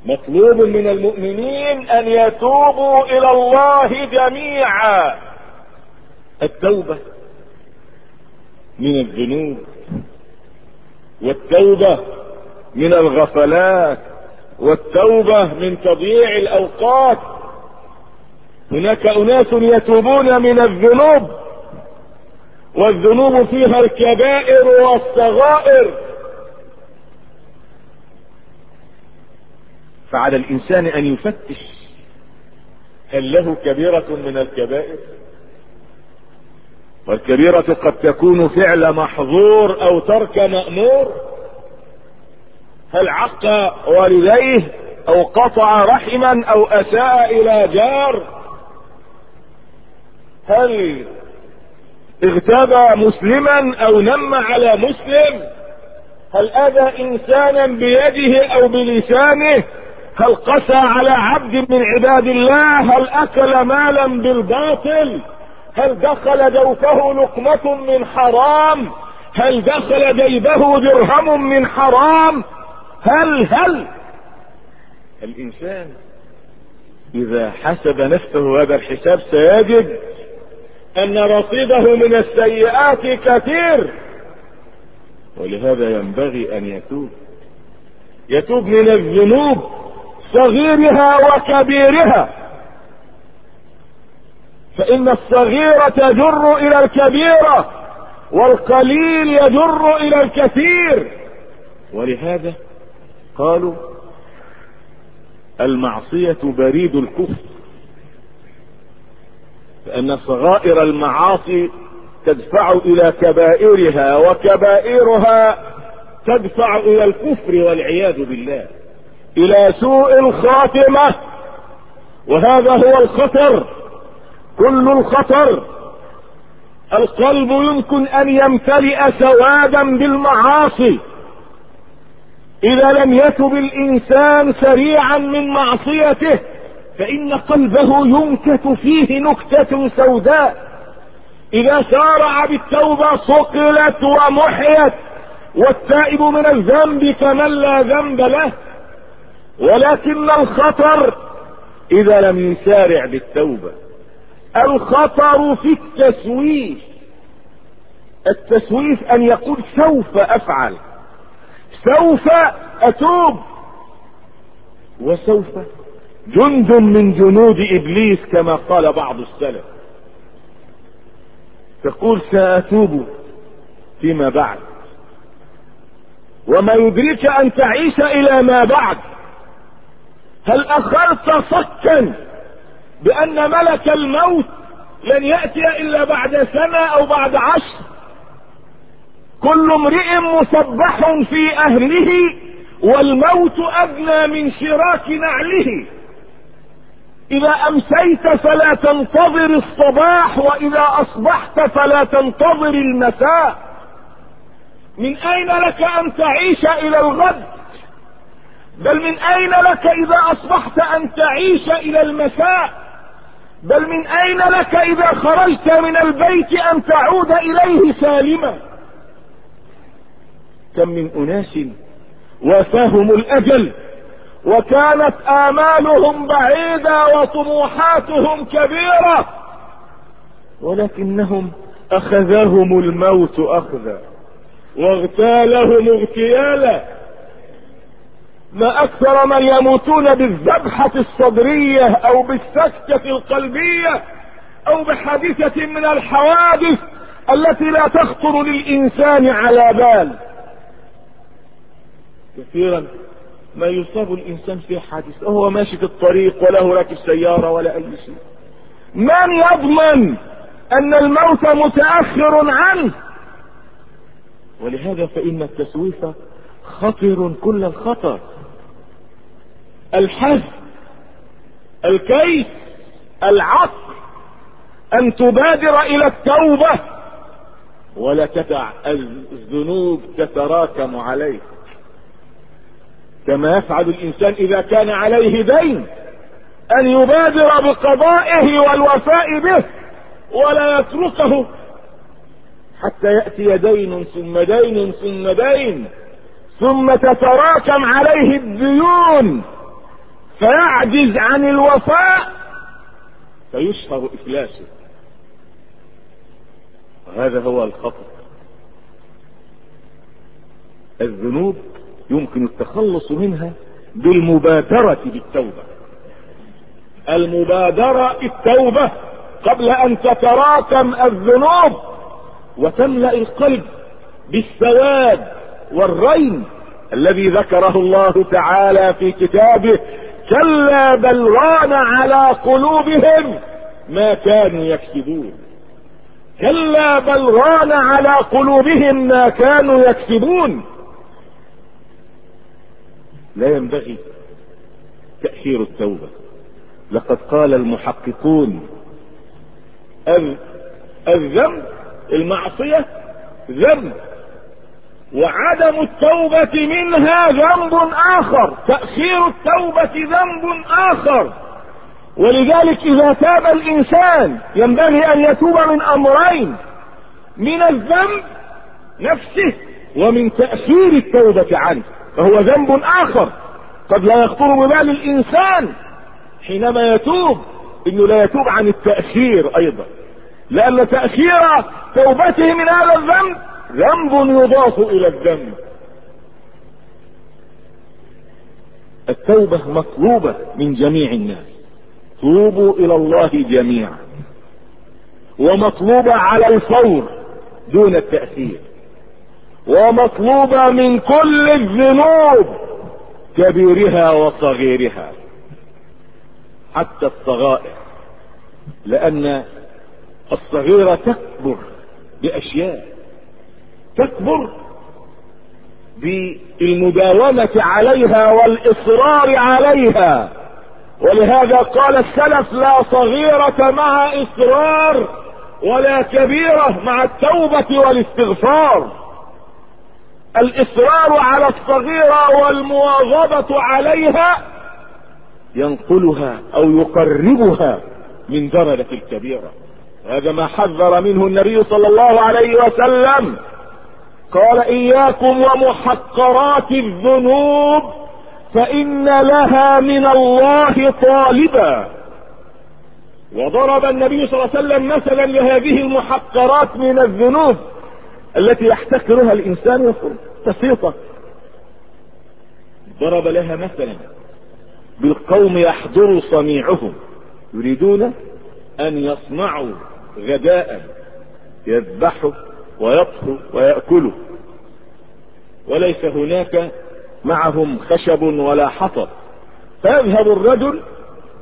مطلوب من المؤمنين أن يتوبوا إلى الله جميعا. التوبة من الذنوب والتوبة من الغفلات والتوبة من تضييع الأوقات. هناك أناس يتوبون من الذنوب والذنوب فيها الكبائر والصغائر. فعلى الإنسان أن يفتش. هل له كبيرة من الكبائر؟ والكبيرة قد تكون فعل محظور أو ترك مأمور. هل عق والديه أو قطع رحما أو أساء إلى جار؟ هل اغتاب مسلما أو نم على مسلم؟ هل أذى إنسانا بيده أو بلسانه؟ هل قسى على عبد من عباد الله هل أكل مالا بالباطل؟ هل دخل جوفه لقمة من حرام؟ هل دخل جيبه درهم من حرام؟ هل هل؟ الإنسان إذا حسب نفسه هذا الحساب سيجد أن رصيده من السيئات كثير. ولهذا ينبغي أن يتوب. يتوب من الذنوب. صغيرها وكبيرها. فإن الصغير تجر إلى الكبيرة والقليل يجر إلى الكثير. ولهذا قالوا المعصية بريد الكفر. فإن صغائر المعاصي تدفع إلى كبائرها وكبائرها تدفع إلى الكفر والعياذ بالله. إلى سوء الخاتمة. وهذا هو الخطر. كل الخطر. القلب يمكن أن يمتلئ سوادا بالمعاصي. إذا لم يتب الإنسان سريعا من معصيته فإن قلبه ينكت فيه نكتة سوداء. إذا سارع بالتوبة صقلت ومحيت والتائب من الذنب كمن لا ذنب له. ولكن الخطر إذا لم يسارع بالتوبة. الخطر في التسويف. التسويف أن يقول سوف أفعل. سوف أتوب. وسوف جند من جنود إبليس كما قال بعض السلف. تقول سأتوب فيما بعد. وما يدريك أن تعيش إلى ما بعد. هل أخرت صكا بأن ملك الموت لن يأتي إلا بعد سنة أو بعد عشر؟ كل امرئ مسبح في أهله والموت أدنى من شراك نعله. إذا أمسيت فلا تنتظر الصباح وإذا أصبحت فلا تنتظر المساء. من أين لك أن تعيش إلى الغد؟ بل من أين لك إذا أصبحت أن تعيش إلى المساء؟ بل من أين لك إذا خرجت من البيت أن تعود إليه سالما؟ كم من أناس وافاهم الأجل وكانت آمالهم بعيدة وطموحاتهم كبيرة ولكنهم أخذهم الموت أخذا واغتالهم اغتيالا. ما أكثر من يموتون بالذبحة الصدرية أو بالسكتة القلبية أو بحادثة من الحوادث التي لا تخطر للإنسان على بال. كثيرا ما يصاب الإنسان في حادث وهو ماشي في الطريق ولا هو راكب سيارة ولا أي شيء. من يضمن أن الموت متأخر عنه؟ ولهذا فإن التسويف خطر كل الخطر. الحزم الكيس العقل أن تبادر إلى التوبة. ولا تدع الذنوب تتراكم عليك. كما يفعل الإنسان إذا كان عليه دين أن يبادر بقضائه والوفاء به ولا يتركه. حتى يأتي دين ثم دين ثم دين ثم تتراكم عليه الديون. فيعجز عن الوفاء فيشهر إفلاسه. وهذا هو الخطر الذنوب يمكن التخلص منها بالمبادرة بالتوبة. المبادرة التوبة قبل أن تتراكم الذنوب وتملأ القلب بالسواد والرين الذي ذكره الله تعالى في كتابه كلا بل ران على قلوبهم ما كانوا يكسبون. كلا بل ران على قلوبهم ما كانوا يكسبون. لا ينبغي تأخير التوبة. لقد قال المحققون الذنب المعصية ذنب. وعدم التوبة منها ذنب آخر. تأخير التوبة ذنب آخر. ولذلك إذا تاب الإنسان ينبغي أن يتوب من أمرين. من الذنب نفسه ومن تأخير التوبة عنه. فهو ذنب آخر. قد لا يخطر ببال الإنسان حينما يتوب إنه لا يتوب عن التأخير أيضا. لأن تأخير توبته من هذا الذنب ذنب يضاف إلى الذنب. التوبة مطلوبة من جميع الناس. توبوا إلى الله جميعا. ومطلوبة على الفور دون التأثير ومطلوبة من كل الذنوب كبيرها وصغيرها. حتى الصغائر. لأن الصغيرة تكبر بأشياء. تكبر بالمداومة عليها والإصرار عليها. ولهذا قال السلف لا صغيرة مع إصرار ولا كبيرة مع التوبة والاستغفار. الإصرار على الصغيرة والمواظبة عليها ينقلها أو يقربها من درجة الكبيرة. هذا ما حذر منه النبي صلى الله عليه وسلم. قال إياكم ومحقرات الذنوب فإن لها من الله طالبا. وضرب النبي صلى الله عليه وسلم مثلا لهذه المحقرات من الذنوب التي يحتكرها الإنسان يقول بسيطة ضرب لها مثلا بالقوم يحضر صنيعهم يريدون أن يصنعوا غداء يذبحوا ويطهو ويأكله. وليس هناك معهم خشب ولا حطب. فيذهب الرجل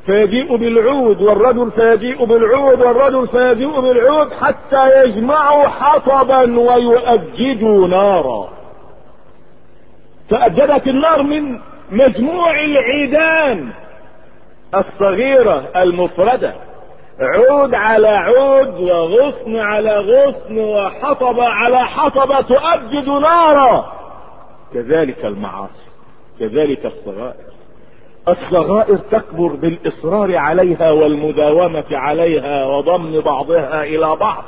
فيجيء بالعود والرجل فيجيء بالعود والرجل فيجيء بالعود حتى يجمعوا حطبا ويؤججوا نارا. تأججت النار من مجموع العيدان الصغيرة المفردة. عود على عود وغصن على غصن وحطب على حطب تؤجد نارا. كذلك المعاصي كذلك الصغائر. الصغائر تكبر بالإصرار عليها والمداومة عليها وضم بعضها إلى بعض.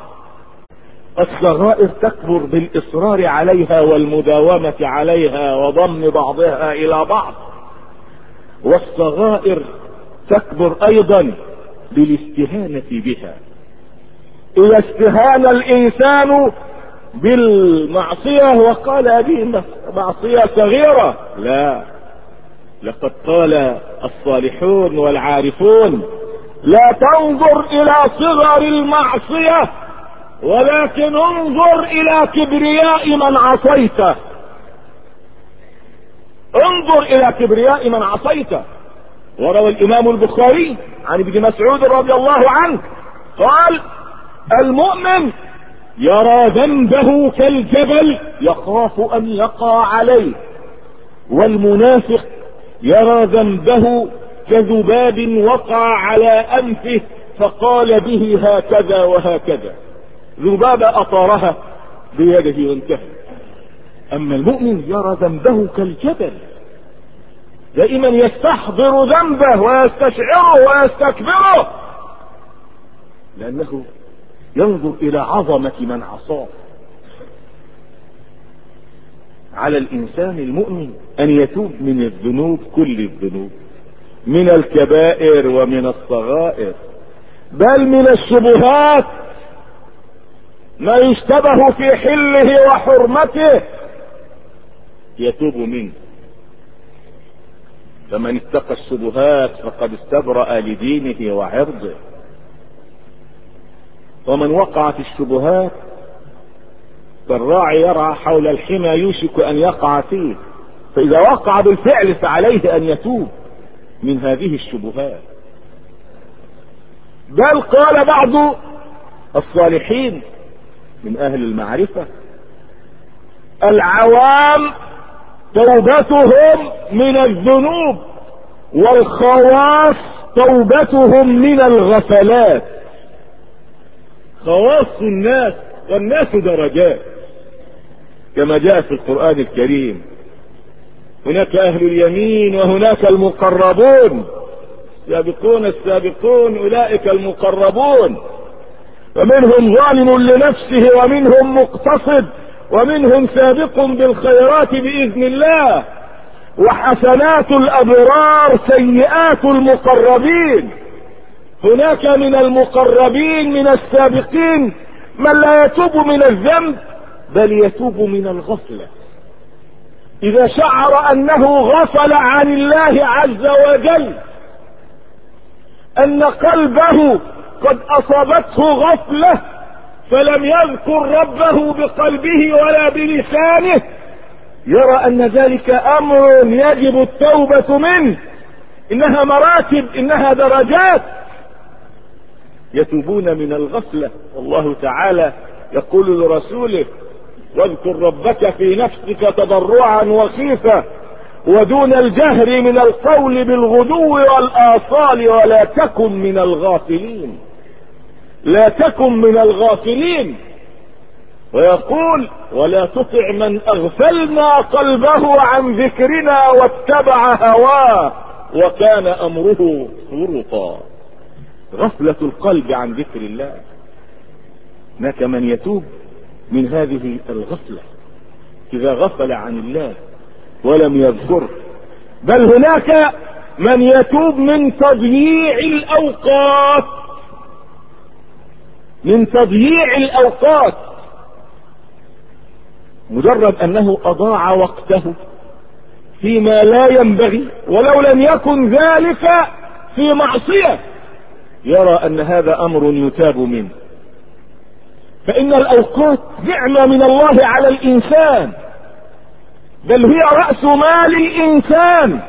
الصغائر تكبر بالإصرار عليها والمداومة عليها وضم بعضها إلى بعض. والصغائر تكبر أيضا بالاستهانة بها. إذا استهان الإنسان بالمعصية وقال هذه معصية صغيرة لا. لقد قال الصالحون والعارفون لا تنظر إلى صغر المعصية ولكن انظر إلى كبرياء من عصيته. انظر إلى كبرياء من عصيته. وروى الإمام البخاري عن ابن مسعود رضي الله عنه قال المؤمن يرى ذنبه كالجبل يخاف أن يقع عليه والمنافق يرى ذنبه كذباب وقع على أنفه فقال به هكذا وهكذا. ذبابة أطارها بيده وانتهى. أما المؤمن يرى ذنبه كالجبل دائما يستحضر ذنبه ويستشعره ويستكبره. لأنه ينظر إلى عظمة من عصاه. على الإنسان المؤمن أن يتوب من الذنوب كل الذنوب من الكبائر ومن الصغائر بل من الشبهات ما يشتبه في حله وحرمته. يتوب منه. فمن اتقى الشبهات فقد استبرأ لدينه وعرضه. ومن وقع في الشبهات فالراعي يرعى حول الحمى يوشك أن يقع فيه. فإذا وقع بالفعل فعليه أن يتوب من هذه الشبهات بل قال بعض الصالحين من أهل المعرفة العوام توبتهم من الذنوب والخواص توبتهم من الغفلات. خواص الناس والناس درجات كما جاء في القرآن الكريم. هناك أهل اليمين وهناك المقربون. السابقون السابقون أولئك المقربون. ومنهم ظالم لنفسه ومنهم مقتصد. ومنهم سابق بالخيرات بإذن الله وحسنات الأبرار سيئات المقربين. هناك من المقربين من السابقين من لا يتوب من الذنب بل يتوب من الغفلة. إذا شعر أنه غفل عن الله عز وجل أن قلبه قد أصابته غفلة فلم يذكر ربه بقلبه ولا بلسانه. يرى أن ذلك أمر يجب التوبة منه. إنها مراتب إنها درجات. يتوبون من الغفلة. والله تعالى يقول لرسوله واذكر ربك في نفسك تضرعا وخيفة ودون الجهر من القول بالغدو والآصال ولا تكن من الغافلين. لا تكن من الغافلين. ويقول ولا تطع من أغفلنا قلبه عن ذكرنا واتبع هواه. وكان أمره فرطا غفلة القلب عن ذكر الله. هناك من يتوب من هذه الغفلة. إذا غفل عن الله ولم يذكره بل هناك من يتوب من تضييع الأوقات. من تضييع الأوقات. مجرد أنه أضاع وقته فيما لا ينبغي ولو لم يكن ذلك في معصية. يرى أن هذا أمر يتاب منه. فإن الأوقات نعمة من الله على الإنسان. بل هي رأس مال الإنسان.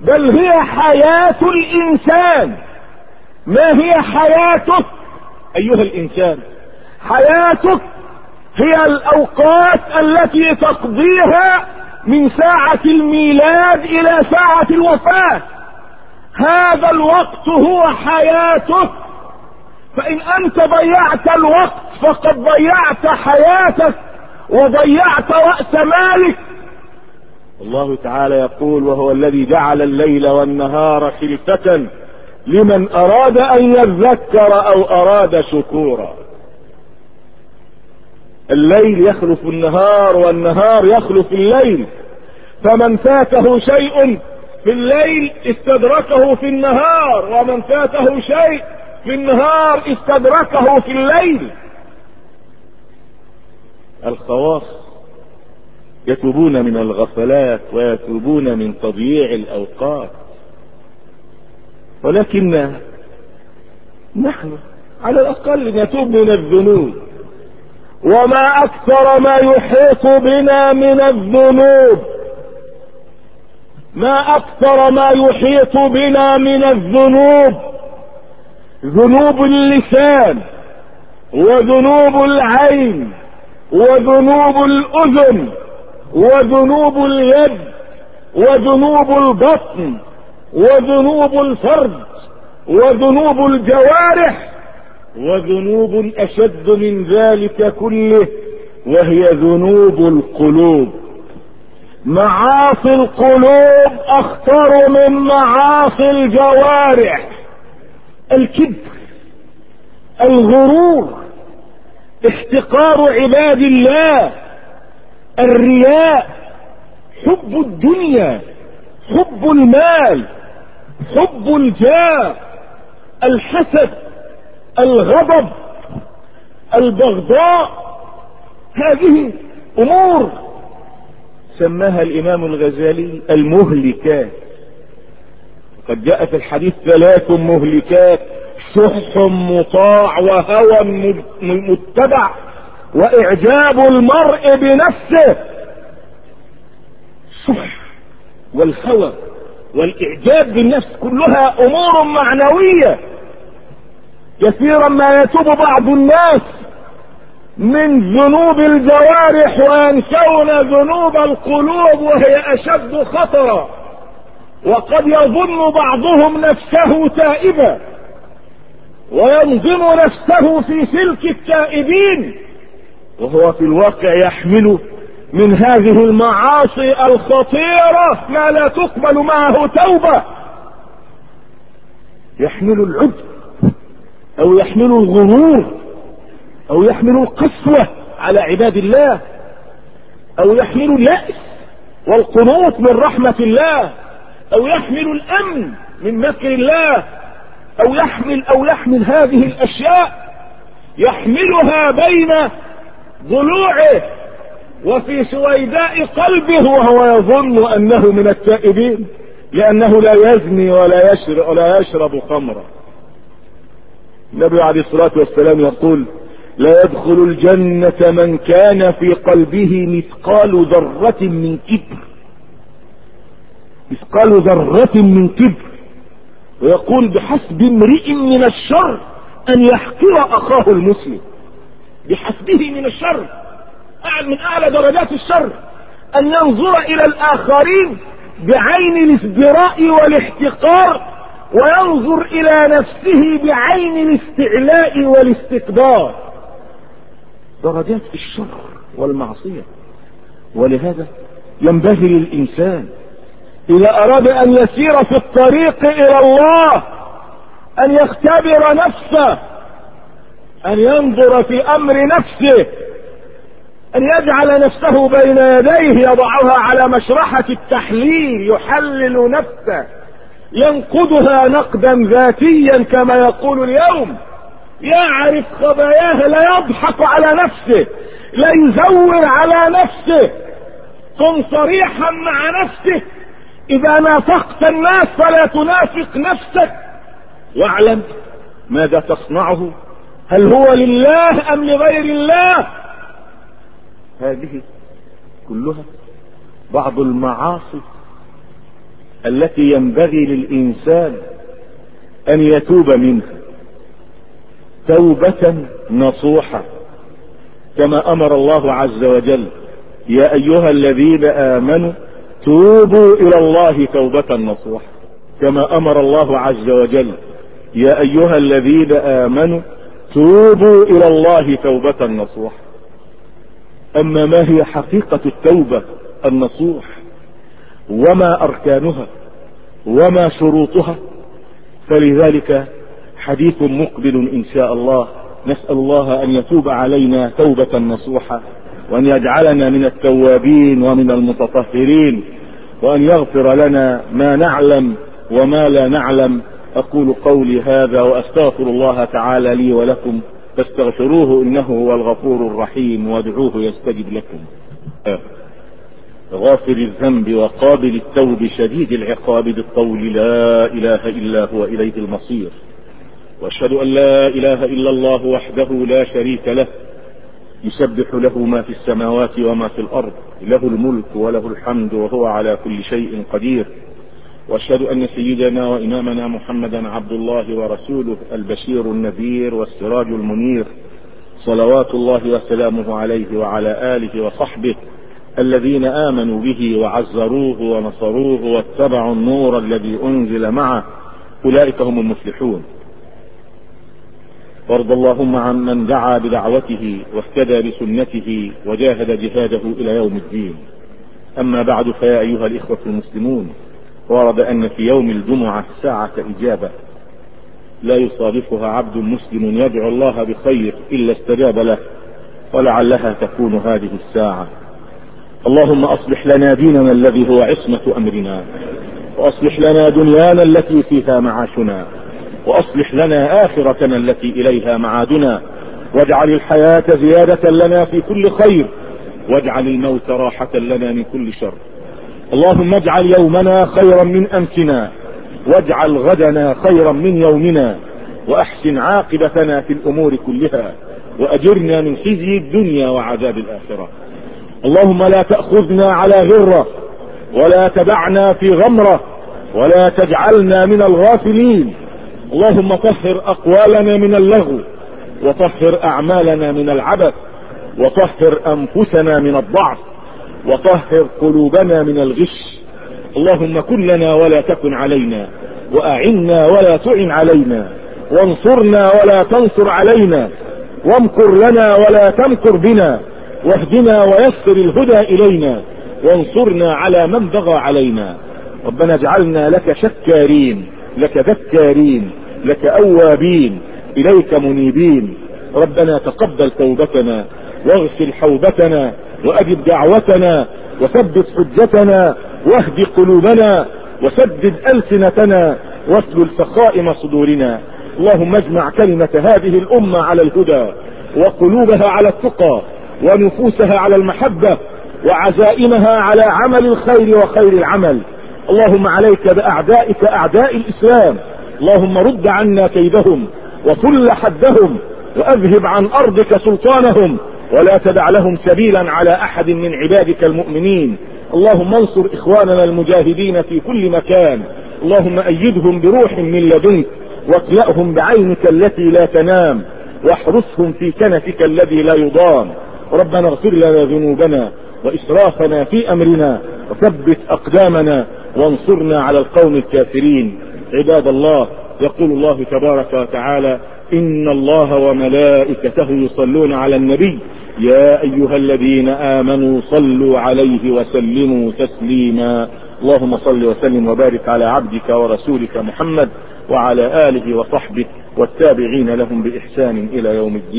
بل هي حياة الإنسان. ما هي حياتك أيها الإنسان حياتك هي الأوقات التي تقضيها من ساعة الميلاد إلى ساعة الوفاة. هذا الوقت هو حياتك. فإن أنت ضيعت الوقت فقد ضيعت حياتك وضيعت رأس مالك. الله تعالى يقول وهو الذي جعل الليل والنهار خلفة. لمن أراد أن يذكر أو أراد شكورا. الليل يخلف النهار والنهار يخلف الليل. فمن فاته شيء في الليل استدركه في النهار ومن فاته شيء في النهار استدركه في الليل. الخواص يتوبون من الغفلات ويتوبون من تضييع الأوقات. ولكن نحن على الأقل نتوب من الذنوب. وما أكثر ما يحيط بنا من الذنوب. ما أكثر ما يحيط بنا من الذنوب. ذنوب اللسان وذنوب العين وذنوب الأذن وذنوب اليد وذنوب البطن. وذنوب الفرج وذنوب الجوارح وذنوب أشد من ذلك كله وهي ذنوب القلوب. معاصي القلوب أخطر من معاصي الجوارح. الكبر الغرور احتقار عباد الله الرياء حب الدنيا حب المال حب الجاه الحسد الغضب البغضاء هذه أمور سماها الإمام الغزالي المهلكات. قد جاء في الحديث ثلاث مهلكات شح مطاع وهوى متبع وإعجاب المرء بنفسه. الشح والهوى والإعجاب بالنفس كلها أمور معنوية. كثيرا ما يتوب بعض الناس من ذنوب الجوارح وينسون ذنوب القلوب وهي أشد خطرا وقد يظن بعضهم نفسه تائبا وينظم نفسه في سلك التائبين. وهو في الواقع يحمل من هذه المعاصي الخطيرة ما لا تقبل معه توبة. يحمل العجب أو يحمل الغرور أو يحمل القسوة على عباد الله أو يحمل اليأس والقنوط من رحمة الله أو يحمل الأمن من مكر الله أو يحمل أو يحمل هذه الأشياء يحملها بين ضلوعه وفي سويداء قلبه وهو يظن أنه من التائبين لأنه لا يزني ولا يشرب ولا يشرب خمرا. النبي عليه الصلاة والسلام يقول لا يدخل الجنة من كان في قلبه مثقال ذرة من كبر. مثقال ذرة من كبر. ويقول بحسب امرئ من الشر أن يحقر أخاه المسلم. بحسبه من الشر. من اعلى درجات الشر أن ينظر إلى الآخرين بعين الازدراء والاحتقار وينظر إلى نفسه بعين الاستعلاء والاستكبار درجات الشر والمعصية. ولهذا ينبغي للإنسان إذا أراد أن يسير في الطريق إلى الله أن يختبر نفسه أن ينظر في أمر نفسه أن يجعل نفسه بين يديه يضعها على مشرحة التحليل يحلل نفسه ينقدها نقدا ذاتيا كما يقول اليوم. يعرف خباياه لا يضحك على نفسه لا يزور على نفسه. كن صريحا مع نفسك إذا نافقت الناس فلا تنافق نفسك. واعلم ماذا تصنعه. هل هو لله أم لغير الله؟ هذه كلها بعض المعاصي التي ينبغي للإنسان أن يتوب منها. توبة نصوحة كما أمر الله عز وجل يا أيها الذين آمنوا توبوا إلى الله توبة نصوحة. كما أمر الله عز وجل يا أيها الذين آمنوا توبوا إلى الله توبة نصوح أما ما هي حقيقة التوبة؟ النصوح. وما أركانها؟ وما شروطها؟ فلذلك حديث مقبل إن شاء الله. نسأل الله أن يتوب علينا توبة نصوحة وأن يجعلنا من التوابين ومن المتطهرين وأن يغفر لنا ما نعلم وما لا نعلم. أقول قولي هذا وأستغفر الله تعالى لي ولكم. فاستغفروه إنه هو الغفور الرحيم وادعوه يستجب لكم. غافر الذنب وقابل التوب شديد العقاب بالقول لا إله إلا هو إليه المصير. وأشهد أن لا إله إلا الله وحده لا شريك له يسبح له ما في السماوات وما في الأرض له الملك وله الحمد وهو على كل شيء قدير. وأشهد أن سيدنا وإمامنا محمدا عبد الله ورسوله البشير النذير والسراج المنير صلوات الله وسلامه عليه وعلى آله وصحبه الذين آمنوا به وعزروه ونصروه واتبعوا النور الذي أنزل معه. أولئك هم المفلحون. وارض اللهم عن من دعا بدعوته واهتدى بسنته وجاهد جهاده إلى يوم الدين. أما بعد فيا أيها الإخوة المسلمون ورد أن في يوم الجمعة ساعه إجابة. لا يصادفها عبد مسلم يدعو الله بخير إلا استجاب له ولعلها تكون هذه الساعة. اللهم أصلح لنا ديننا الذي هو عصمة أمرنا وأصلح لنا دنيانا التي فيها معاشنا وأصلح لنا آخرتنا التي إليها معادنا. واجعل الحياة زيادة لنا في كل خير واجعل الموت راحة لنا من كل شر. اللهم اجعل يومنا خيرا من أمسنا واجعل غدنا خيرا من يومنا وأحسن عاقبتنا في الأمور كلها وأجرنا من خزي الدنيا وعذاب الآخرة. اللهم لا تأخذنا على غرة ولا تدعنا في غمرة ولا تجعلنا من الغافلين. اللهم طهر أقوالنا من اللغو وطهر أعمالنا من العبث وطهر أنفسنا من الضعف. وطهر قلوبنا من الغش. اللهم كن لنا ولا تكن علينا وأعنا ولا تعن علينا وانصرنا ولا تنصر علينا وامكر لنا ولا تمكر بنا واهدنا ويسر الهدى إلينا وانصرنا على من بغى علينا. ربنا اجعلنا لك شكارين لك ذكارين لك أوابين إليك منيبين. ربنا تقبل توبتنا واغسل حوبتنا وأجب دعوتنا وثبت حجتنا واهد قلوبنا وسدد ألسنتنا واسلل سخائم صدورنا. اللهم اجمع كلمة هذه الأمة على الهدى وقلوبها على التقى ونفوسها على المحبة وعزائمها على عمل الخير وخير العمل. اللهم عليك بأعدائك أعداء الإسلام. اللهم رد عنا كيدهم وكل حدهم وأذهب عن أرضك سلطانهم ولا تدع لهم سبيلا على أحد من عبادك المؤمنين. اللهم انصر إخواننا المجاهدين في كل مكان. اللهم أيدهم بروح من لدنك واكلأهم بعينك التي لا تنام واحرسهم في كنفك الذي لا يضام. ربنا اغفر لنا ذنوبنا وإسرافنا في أمرنا. وثبت أقدامنا وانصرنا على القوم الكافرين. عباد الله يقول الله تبارك وتعالى إن الله وملائكته يصلون على النبي يا أيها الذين آمنوا صلوا عليه وسلموا تسليما. اللهم صل وسلم وبارك على عبدك ورسولك محمد وعلى آله وصحبه والتابعين لهم بإحسان إلى يوم الدين.